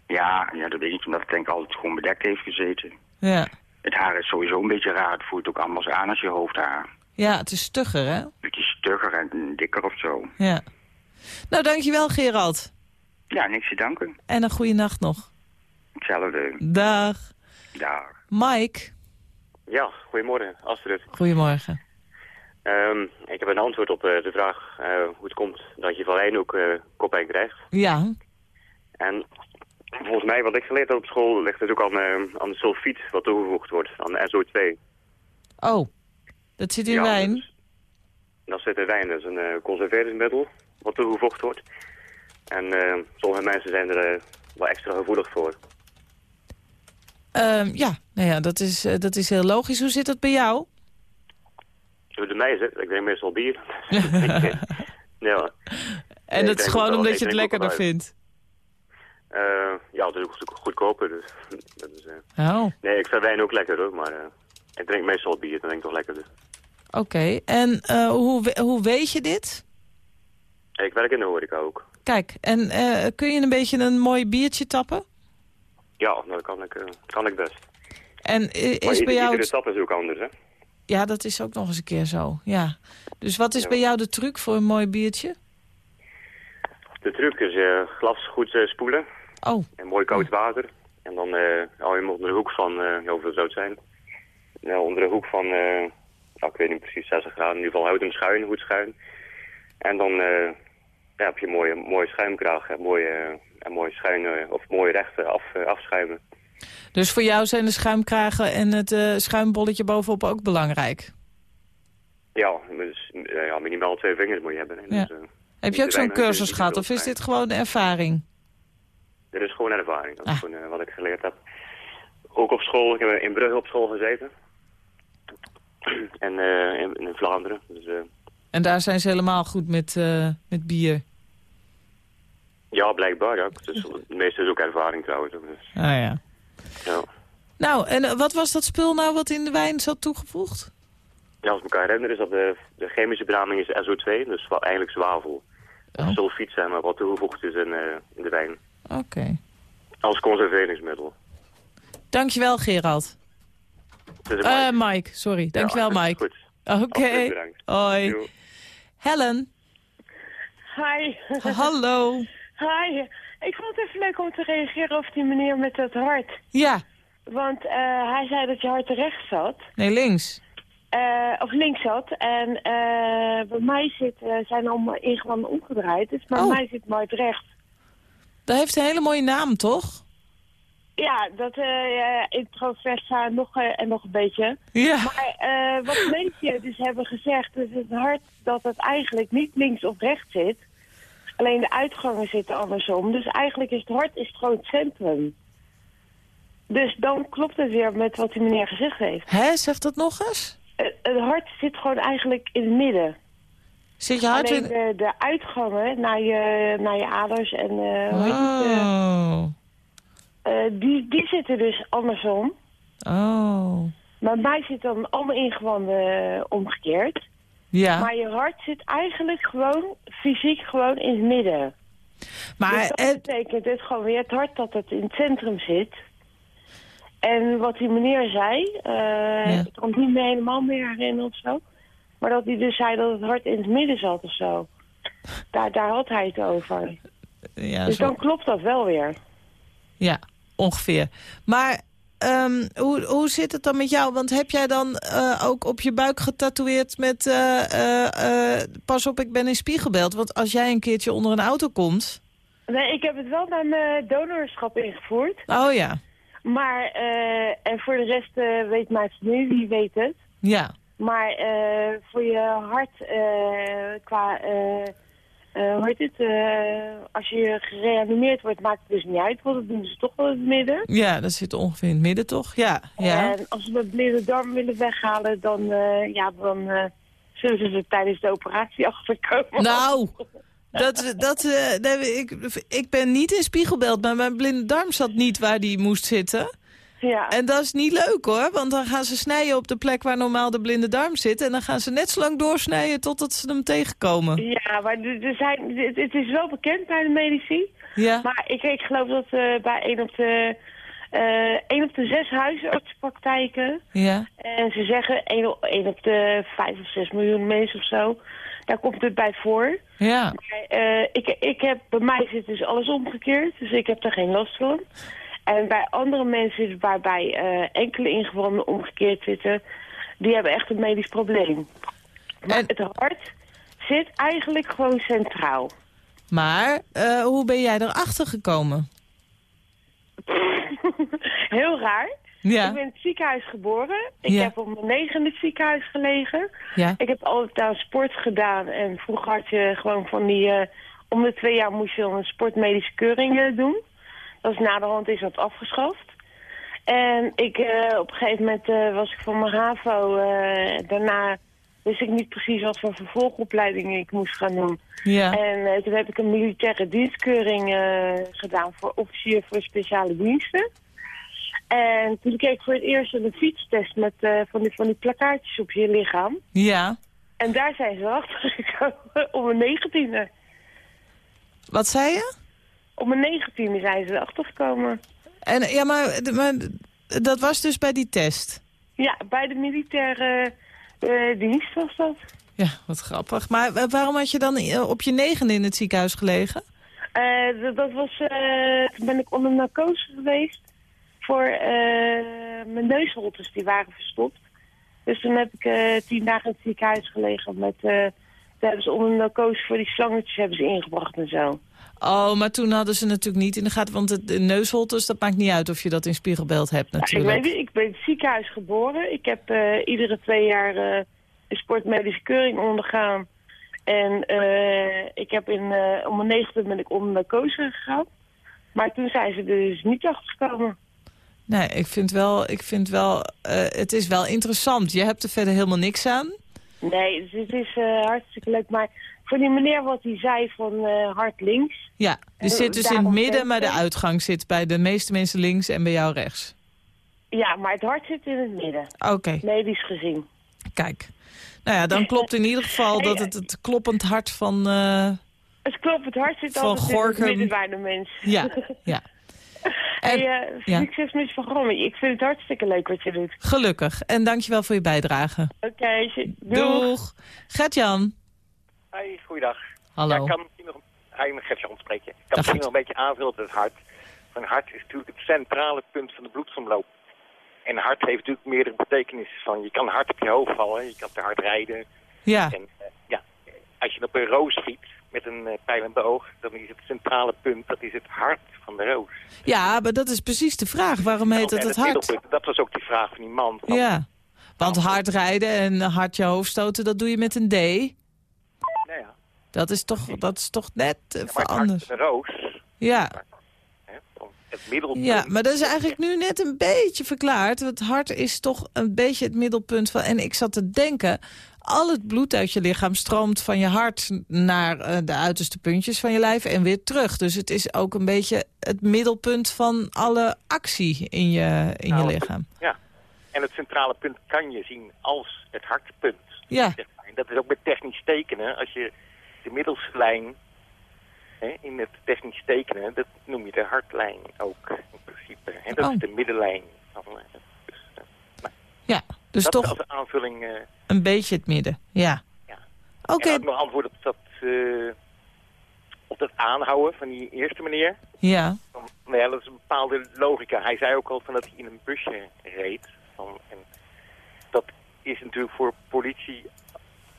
Ja, ja, dat weet ik omdat het denk ik altijd gewoon bedekt heeft gezeten. Ja. Het haar is sowieso een beetje raar. Het voelt ook anders aan als je hoofdhaar. ja, het is stugger, hè? Het is stugger en dikker of zo. Ja. Nou, dankjewel Gerald. Ja, niks te danken. En een goede nacht nog. Hetzelfde. Dag. Dag. Mike, Ja, goedemorgen, Astrid. goedemorgen. Ehm, ik heb een antwoord op eh, de vraag eh, hoe het komt dat je van één ook eh koppijn krijgt. Ja, En volgens mij, wat ik geleerd heb op school, ligt het ook aan, eh, aan de sulfiet wat toegevoegd wordt, aan de SO2. oh, dat zit in Ja, wijn. Dat zit in wijn, dat is een conserveringsmiddel wat toegevoegd wordt. En eh, sommige mensen zijn er eh, wel extra gevoelig voor. Ehm, ja, nou ja, dat is, eh, dat is heel logisch. Hoe zit dat bij jou? Hoe de mij zit, ik drink meestal bier. ja. En dat is gewoon wel, omdat je het lekkerder vindt. Ja, het is ook goed- goedkoper. Dus, dat is, Oh, Nee, ik vind wijn ook lekker hoor, maar ik drink meestal bier, dan denk ik toch lekkerder. oké. En hoe, hoe weet je dit? Ik werk in de horeca ook. Kijk, en eh, kun je een beetje een mooi biertje tappen? Ja, nou, dat kan ik, eh, kan ik best. En eh, is ieder- bij jou... iedere stap is ook anders, hè? Ja, dat is ook nog eens een keer zo, ja. Dus wat is Ja. bij jou de truc voor een mooi biertje? De truc is glas goed spoelen. Oh. En mooi koud water. En dan hou je hem onder de hoek van, hoeveel zou het zijn? Ja, onder de hoek van, ja, ik weet niet precies, 60 graden. In ieder geval houd hem schuin, goed schuin. En dan ja, heb je een mooie, mooie schuimkraag. En mooie, eh, en mooi schuin, eh, of mooi recht eh, af, afschuimen. Dus voor jou zijn de schuimkragen en het eh, schuimbolletje bovenop ook belangrijk? Ja, dus, ja, minimaal twee vingers moet je hebben. Ja. dus, Heb je ook zo'n weinig, cursus gehad of is dit gewoon een ervaring? Dit is gewoon ervaring. Dat is Ah. gewoon wat ik geleerd heb. Ook op school. Ik heb in Brugge op school gezeten. en in, in Vlaanderen. Dus En daar zijn ze helemaal goed met, met bier. Ja, blijkbaar. Ja. Dus, de meeste is ook ervaring trouwens. ook, Dus, Ah ja. ja. Nou, en eh, wat was dat spul nou wat in de wijn zat toegevoegd? ja, als ik me kan herinneren is dat de, de chemische benaming is SO2. Dus wa- eigenlijk zwavel. Oh. Sulfiet, zeg maar, wat toegevoegd is in, eh, in de wijn. Oké. Als conserveringsmiddel. Dankjewel, Gerald. Eh Mike. Mike, sorry. Dankjewel, Ja, Mike. goed. Oké. Hoi. Doei. Helen. Hi. Hallo. Hi. Ik vond het even leuk om te reageren op die meneer met dat hart. Ja. Want eh, hij zei dat je hart rechts zat. Nee, links. Eh, of links zat. En eh, bij mij zit, zijn allemaal ingewanden omgedraaid. Dus bij Oh. mij zit mijn hart rechts. Dat heeft een hele mooie naam, toch? Ja, dat eh introversa nog en nog een beetje. Ja. Maar wat medici dus hebben gezegd, is het hart dat het eigenlijk niet links of rechts zit. Alleen de uitgangen zitten andersom. Dus eigenlijk is het hart is gewoon het centrum. Dus dan klopt het weer met wat die meneer gezegd heeft. Hè, zeg dat nog eens? Eh, het hart zit gewoon eigenlijk in het midden. Zit je hart Alleen in... de, de uitgangen naar je, naar je aders en eh, hoe heet het, eh, Oh. eh, die, die zitten dus andersom. Oh. Maar bij mij zitten dan allemaal ingewanden eh, omgekeerd. Ja. Maar je hart zit eigenlijk gewoon fysiek gewoon in het midden. Maar dus dat het- betekent het gewoon weer het hart dat het in het centrum zit. En wat die meneer zei, eh, ik kan het niet meer helemaal meer herinneren of zo. Maar dat hij dus zei dat het hart in het midden zat of zo. Daar, daar had hij het over. Ja, dus zo- dan klopt dat wel weer. Ja, ongeveer. Maar ehm, hoe, hoe zit het dan met jou? Want heb jij dan eh, ook op je buik getatoeëerd met... eh, eh, pas op, ik ben in spiegelbeeld. Want als jij een keertje onder een auto komt... Nee, ik heb het wel naar mijn donorschap ingevoerd. Oh ja, Maar, en voor de rest weet mijn familie, weet het. ja. Maar voor je hart, qua, eh, hoe heet het, eh, als je gereanimeerd wordt, maakt het dus niet uit, want dat doen ze toch wel in het midden. Ja, dat zit ongeveer in het midden, toch? Ja, ja. En als ze mijn blinde darm willen weghalen, dan, eh, ja, dan zullen ze er tijdens de operatie achterkomen. Nou, dat, dat, eh, nee, ik, ik ben niet in spiegelbeeld, maar mijn blinde darm zat niet waar die moest zitten. Ja. En dat is niet leuk hoor, want dan gaan ze snijden op de plek waar normaal de blinde darm zit. En dan gaan ze net zo lang doorsnijden totdat ze hem tegenkomen. Ja, maar er zijn, het, is wel bekend bij de medici. Ja. Maar ik, ik geloof dat eh, bij een op de, eh één op de zes huisartsenpraktijken... Ja. En ze zeggen 1 op, één op de 5 of 6 miljoen mensen of zo. Daar komt het bij voor. Ja. Maar, eh, ik, ik heb, bij mij zit dus alles omgekeerd. Dus ik heb er geen last van. En bij andere mensen waarbij eh, enkele ingewanden omgekeerd zitten... die hebben echt een medisch probleem. Maar het hart zit eigenlijk gewoon centraal. Maar eh, hoe ben jij erachter gekomen? Heel raar. Ja. Ik ben in het ziekenhuis geboren. Ik Ja. heb op mijn negen in het ziekenhuis gelegen. Ja. Ik heb altijd aan sport gedaan. En vroeger had je gewoon van die... eh, om de twee jaar moest je dan een sportmedische keuring doen. Dat is naderhand is dat afgeschaft. En ik, eh, op een gegeven moment eh, was ik van mijn HAVO. eh, daarna wist ik niet precies wat voor vervolgopleiding ik moest gaan doen. Ja. En toen heb ik een militaire dienstkeuring gedaan voor officier voor speciale diensten. En toen kreeg ik voor het eerst een fietstest met van, die, van die plakkaatjes op je lichaam. Ja. En daar zijn ze achter gekomen om mijn negentiende. Wat zei je? Om mijn negentiende zijn ze erachter gekomen. En, ja, maar, maar dat was dus bij die test? Ja, bij de militaire eh, dienst was dat. Ja, wat grappig. Maar wa- waarom had je dan eh, op je negende in het ziekenhuis gelegen? Eh, dat, dat was, eh, toen ben ik onder narcose geweest voor eh, mijn neusholtes, die waren verstopt. Dus toen heb ik eh, tien dagen in het ziekenhuis gelegen met, eh toen hebben ze onder narcose voor die slangetjes hebben ze ingebracht en zo. Oh, maar toen hadden ze natuurlijk niet in de gaten, want het neusholtes, dat maakt niet uit of je dat in spiegelbeeld hebt Ja, ik, natuurlijk. weet, ik ben in het ziekenhuis geboren. Ik heb eh, iedere twee jaar eh, een sportmedische keuring ondergaan. En eh, ik heb in, om mijn negende ben ik onder narcose gegaan. Maar toen zijn ze dus niet achter gekomen. Nee, ik vind wel, ik vind wel het is wel interessant. Je hebt er verder helemaal niks aan. Nee, het is hartstikke leuk. Maar voor die meneer wat hij zei van eh hard links. Ja, die Eh, zit dus in het midden, maar de uitgang zit bij de meeste mensen links en bij jou rechts. Ja, maar het hart zit in het midden. Oké, Medisch gezien. kijk. Nou ja, dan klopt in ieder geval dat het het kloppend hart van... eh, Het klopt, het hart zit Van altijd in het midden bij de mens. ja, ja. Hey, eh, ja. Succes met je programma. Ik vind het hartstikke leuk wat je doet. Gelukkig. En dankjewel voor je bijdrage. Oké, doeg. Doeg. Gert-Jan. Hi, goeiedag. Hallo. Ja, ik kan misschien nog, met Gertje spreken. Ik kan misschien nog een beetje aanvullen op het hart. Een hart is natuurlijk het centrale punt van de bloedsomloop. En hart heeft natuurlijk meerdere betekenissen. Van, je kan hard op je hoofd vallen, je kan te hard rijden. Ja. En eh, ja, als je op een roos schiet met een eh, pijl en boog, dan is het centrale punt, dat is het hart van de roos. Ja, maar dat is precies de vraag. Waarom heet het En het hart? middelpunt, dat was ook die vraag van die man. Van, Ja. Want hard rijden en hard je hoofd stoten, dat doe je met een D. Dat is toch, dat is toch net hart anders. de roos, Ja. het middelpunt. ja, maar dat is eigenlijk nu net een beetje verklaard. Het hart is toch een beetje het middelpunt van... En ik zat te denken, al het bloed uit je lichaam stroomt van je hart... naar eh, de uiterste puntjes van je lijf en weer terug. Dus het is ook een beetje het middelpunt van alle actie in je, in je Nou, lichaam. Ja, en het centrale punt kan je zien als het hartpunt. Ja. En dat is ook met technisch tekenen. Als je de middelste lijn hè, in het technisch tekenen, dat noem je de hartlijn ook in principe. En dat Oh. is de middenlijn. Van, eh, dus, eh, nou, Ja, dus dat toch als aanvulling. eh een beetje het midden. Ja. Oké, En ook nog antwoord op dat, op dat aanhouden van die eerste meneer. ja. Van, nou ja, dat is een bepaalde logica. Hij zei ook al van dat hij in een busje reed. Van, en dat is natuurlijk voor politie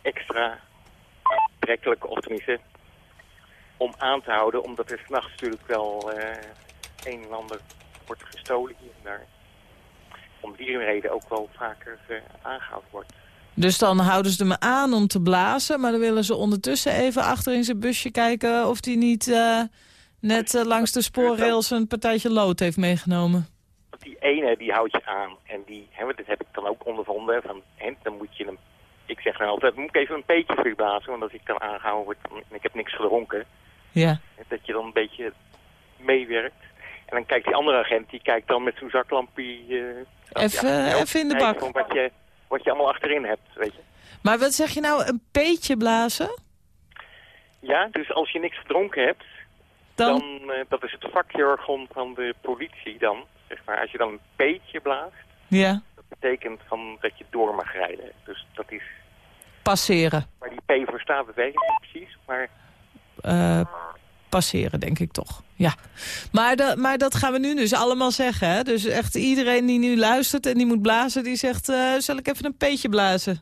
extra aantrekkelijk, of tenminste, om aan te houden. Omdat er s'nachts natuurlijk wel eh, een en ander wordt gestolen hier en daar. Om die reden ook wel vaker eh, aangehouden wordt. Dus dan houden ze me aan om te blazen... maar dan willen ze ondertussen even achter in zijn busje kijken... of hij niet eh, net langs de spoorrails een partijtje lood heeft meegenomen. Want die ene, die houdt je aan. En die, hè, dat heb ik dan ook ondervonden. Van, hè, dan moet je hem, altijd, moet ik even een beetje voor je blazen. Want als ik dan aangehouden word en ik heb niks gedronken. Ja. Dat je dan een beetje meewerkt. En dan kijkt die andere agent, die kijkt dan met zo'n zaklampje... eh, Even- ja, even in de bak. Wat je, wat je allemaal achterin hebt, weet je. Maar wat zeg je nou, een beetje blazen? Ja, dus als je niks gedronken hebt, Dan- dan, eh, dat is het vakjargon van de politie dan. Zeg maar, als je dan een beetje blaast, Ja. dat betekent van dat je door mag rijden. Dus dat is Passeren. waar die P voor dat weet ik niet precies. Maar Eh, passeren, denk ik toch. Ja. Maar, da- maar dat gaan we nu dus allemaal zeggen. Hè? Dus echt iedereen die nu luistert en die moet blazen... die zegt, eh, zal ik even een beetje blazen?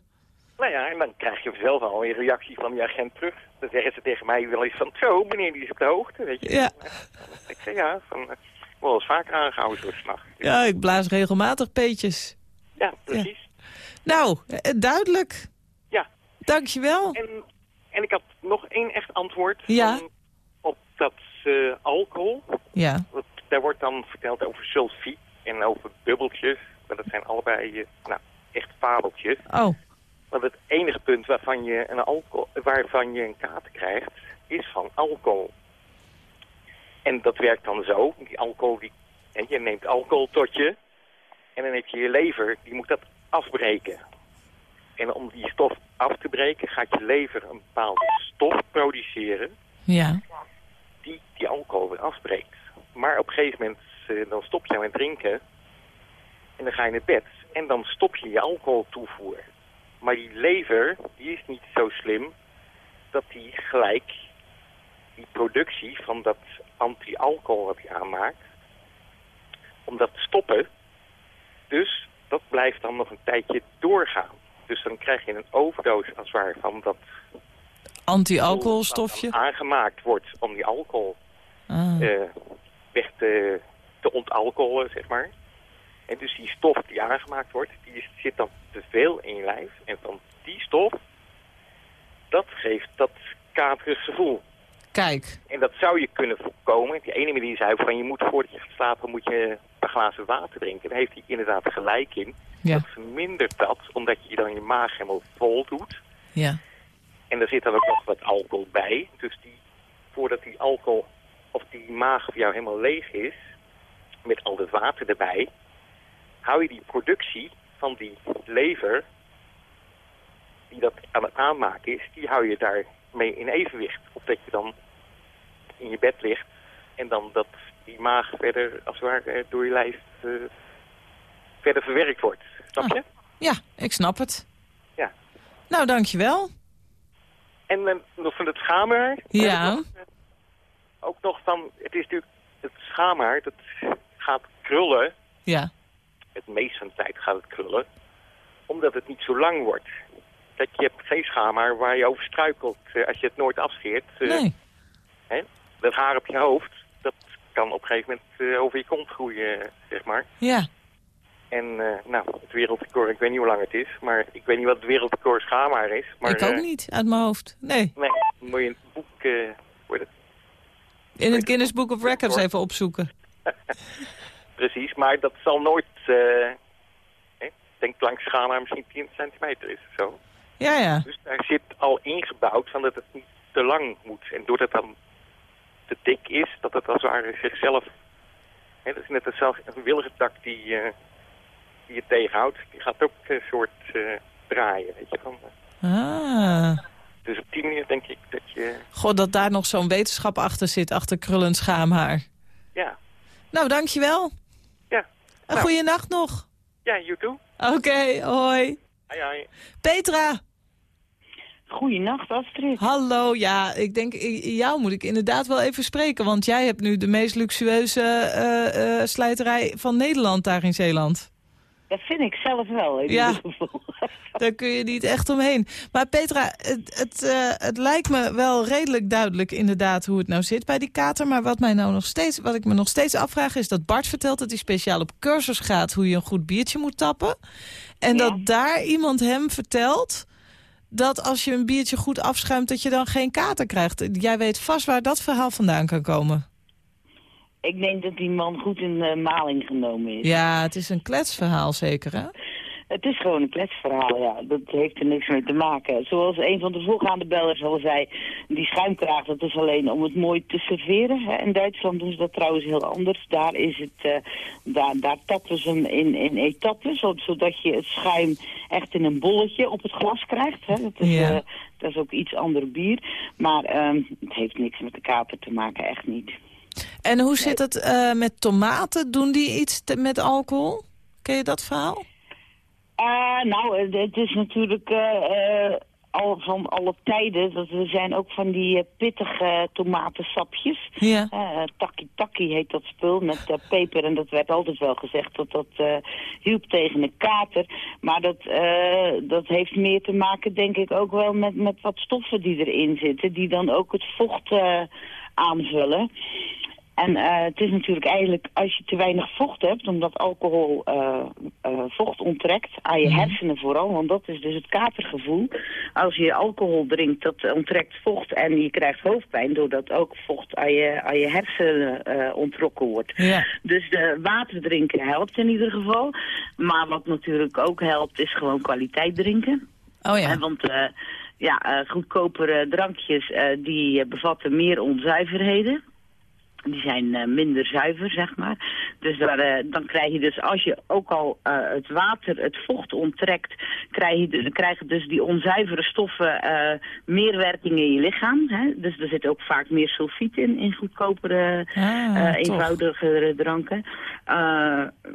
nou ja, en dan krijg je zelf al een reactie van die agent terug. Dan zeggen ze tegen mij wel eens van, zo, meneer, die is op de hoogte, weet je. Ja. Ik zeg, ja, van, eh, wel eens vaker aangehouden door s'nachts. Ja, ik blaas regelmatig peetjes. Ja, precies. Nou, duidelijk. Dankjewel. En, en ik had nog één echt antwoord Ja. van, op dat eh, alcohol. Ja. Daar wordt dan verteld over sulfiet en over bubbeltjes. Maar dat zijn allebei eh, nou, echt fabeltjes. Oh, Want het enige punt waarvan je een, alcohol, waarvan je een kater krijgt, is van alcohol. En dat werkt dan zo. Die alcohol, die, en je neemt alcohol tot je. En dan heb je je lever, die moet dat afbreken. En om die stof af te breken, gaat je lever een bepaalde stof produceren ja. die die alcohol weer afbreekt. Maar op een gegeven moment, eh, dan stop je met drinken en dan ga je naar bed en dan stop je je alcoholtoevoer. Maar die lever, die is niet zo slim dat die gelijk die productie van dat anti-alcohol wat hij aanmaakt, om dat te stoppen. Dus dat blijft dan nog een tijdje doorgaan. Dus dan krijg je een overdosis als ware van dat Anti-alcoholstofje. aangemaakt wordt om die alcohol Ah. eh, weg te, te ontalcoholen, zeg maar. En dus die stof die aangemaakt wordt, die zit dan te veel in je lijf. En van die stof, dat geeft dat katerig gevoel. Kijk. En dat zou je kunnen voorkomen. Die ene manier zei van je moet voordat je gaat slapen moet je een paar glazen water drinken. Daar heeft hij inderdaad gelijk in. Ja. Dat vermindert dat, omdat je dan je maag helemaal vol doet. Ja. En er zit dan ook nog wat alcohol bij. Dus die, voordat die alcohol of die maag voor jou helemaal leeg is, met al dat water erbij, hou je die productie van die lever, die dat aan het aanmaken is, die hou je daarmee in evenwicht. Of dat je dan in je bed ligt en dan dat die maag verder, als het ware, door je lijf eh, verder verwerkt wordt. Snap je? Ja, ik snap het. Ja. Nou, dankjewel. En eh, nog van het schaamhaar. Ja. Eh, Ook nog van, het is natuurlijk, het schaamhaar, dat gaat krullen. Ja. Het meest van de tijd gaat het krullen. Omdat het niet zo lang wordt. Kijk, je hebt geen schaamhaar waar je over struikelt eh, als je het nooit afscheert. Eh, Nee. Hè? Dat haar op je hoofd, dat kan op een gegeven moment eh, over je kont groeien, eh, zeg maar. Ja. En eh, nou, het wereldrecord, ik weet niet hoe lang het is, maar ik weet niet wat het wereldrecord schaamhaar is. Maar, ik ook eh, niet, uit mijn hoofd. Nee. Nee, dan moet je in het boek eh, worden. In het Guinness Book of Records even opzoeken. Precies, maar dat zal nooit, ik denk langs schaamhaar misschien 10 centimeter is of zo. Ja, ja. Dus daar zit al ingebouwd van dat het niet te lang moet. En doordat het dan te dik is, dat het als het ware zichzelf... Hè, dat is net een wilgentak die, eh, die je tegenhoudt. Die gaat ook een soort eh, draaien, weet je. Van, Ah. dus op die manier denk ik dat je... God, dat daar nog zo'n wetenschap achter zit, achter krullend schaamhaar. Ja, Nou, dankjewel. Ja. Een Nou. goede nacht nog. ja you too. Oké, hoi. Hoi, hoi. Petra. Goeienacht, Astrid. Hallo, ja, ik denk, jou moet ik inderdaad wel even spreken. Want jij hebt nu de meest luxueuze eh, eh, slijterij van Nederland daar in Zeeland. Dat vind ik zelf wel. In Ja. ieder geval. Daar kun je niet echt omheen. Maar Petra, het, het, eh, het lijkt me wel redelijk duidelijk inderdaad hoe het nou zit bij die kater. Maar wat, mij nou nog steeds, wat ik me nog steeds afvraag is dat Bart vertelt dat hij speciaal op cursus gaat hoe je een goed biertje moet tappen. En dat daar iemand hem vertelt dat als je een biertje goed afschuimt dat je dan geen kater krijgt. Jij weet vast waar dat verhaal vandaan kan komen. Ik denk dat die man goed in eh, maling genomen is. Ja, het is een kletsverhaal zeker hè? Het is gewoon een kletsverhaal, ja. Dat heeft er niks mee te maken. Zoals een van de voorgaande bellers al zei, die schuimkraag, dat is alleen om het mooi te serveren. Hè. In Duitsland doen ze dat trouwens heel anders. Daar, is het, eh, daar, daar tappen ze hem in, in etappes, zo- zodat je het schuim echt in een bolletje op het glas krijgt. Hè. Dat, is, Ja. eh, dat is ook iets ander bier. Maar ehm, het heeft niks met de kater te maken, echt niet. En hoe zit het eh, met tomaten? Doen die iets te- met alcohol? Ken je dat verhaal? Ah, nou, het is natuurlijk eh, eh, al van alle tijden. Dat er zijn ook van die pittige tomatensapjes. Ja. Taki Taki heet dat spul met peper. En dat werd altijd wel gezegd dat dat hielp tegen een kater. Maar dat, dat heeft meer te maken, denk ik, ook wel met, met wat stoffen die erin zitten. Die dan ook het vocht aanvullen. En eh, het is natuurlijk eigenlijk, als je te weinig vocht hebt, omdat alcohol eh, eh, vocht onttrekt, aan je hersenen vooral, want dat is dus het katergevoel. Als je alcohol drinkt, dat onttrekt vocht en je krijgt hoofdpijn, doordat ook vocht aan je, aan je hersenen ontrokken wordt. Ja. Dus de water drinken helpt in ieder geval. Maar wat natuurlijk ook helpt, is gewoon kwaliteit drinken. Oh ja. Want ja, goedkopere drankjes die bevatten meer onzuiverheden. Die zijn eh, minder zuiver, zeg maar. Dus daar, eh, dan krijg je dus, als je ook al eh, het water, het vocht onttrekt, krijg je, dus- krijgen dus die onzuivere stoffen meer werking in je lichaam. Hè? Dus er zit ook vaak meer sulfiet in, in goedkopere, Ah, eenvoudigere dranken.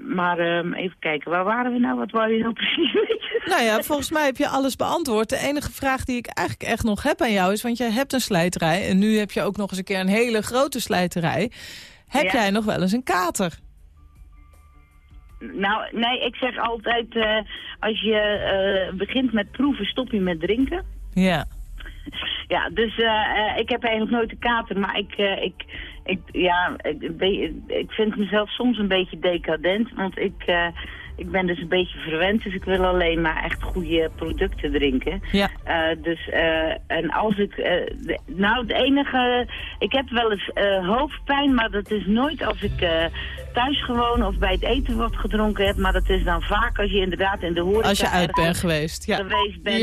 Maar ehm, even kijken, waar waren we nou? Wat wou je nou precies? Nou ja, volgens mij heb je alles beantwoord. De enige vraag die ik eigenlijk echt nog heb aan jou is... want jij hebt een slijterij en nu heb je ook nog eens een keer een hele grote slijterij. Heb Ja. jij nog wel eens een kater? Nou, nee, ik zeg altijd, eh, als je eh, begint met proeven, stop je met drinken. Ja. Ja, dus eh, eh, ik heb eigenlijk nooit een kater, maar ik, ik, ik, ja, ik, ik vind mezelf soms een beetje decadent, want ik, ik ben dus een beetje verwend, dus ik wil alleen maar echt goede producten drinken. Ja. Eh, dus, eh, en als ik, eh, nou het enige, ik heb wel eens hoofdpijn, maar dat is nooit als ik thuis gewoon of bij het eten wat gedronken heb, maar dat is dan vaak als je inderdaad in de horeca Als je uit bent geweest. Ja. geweest bent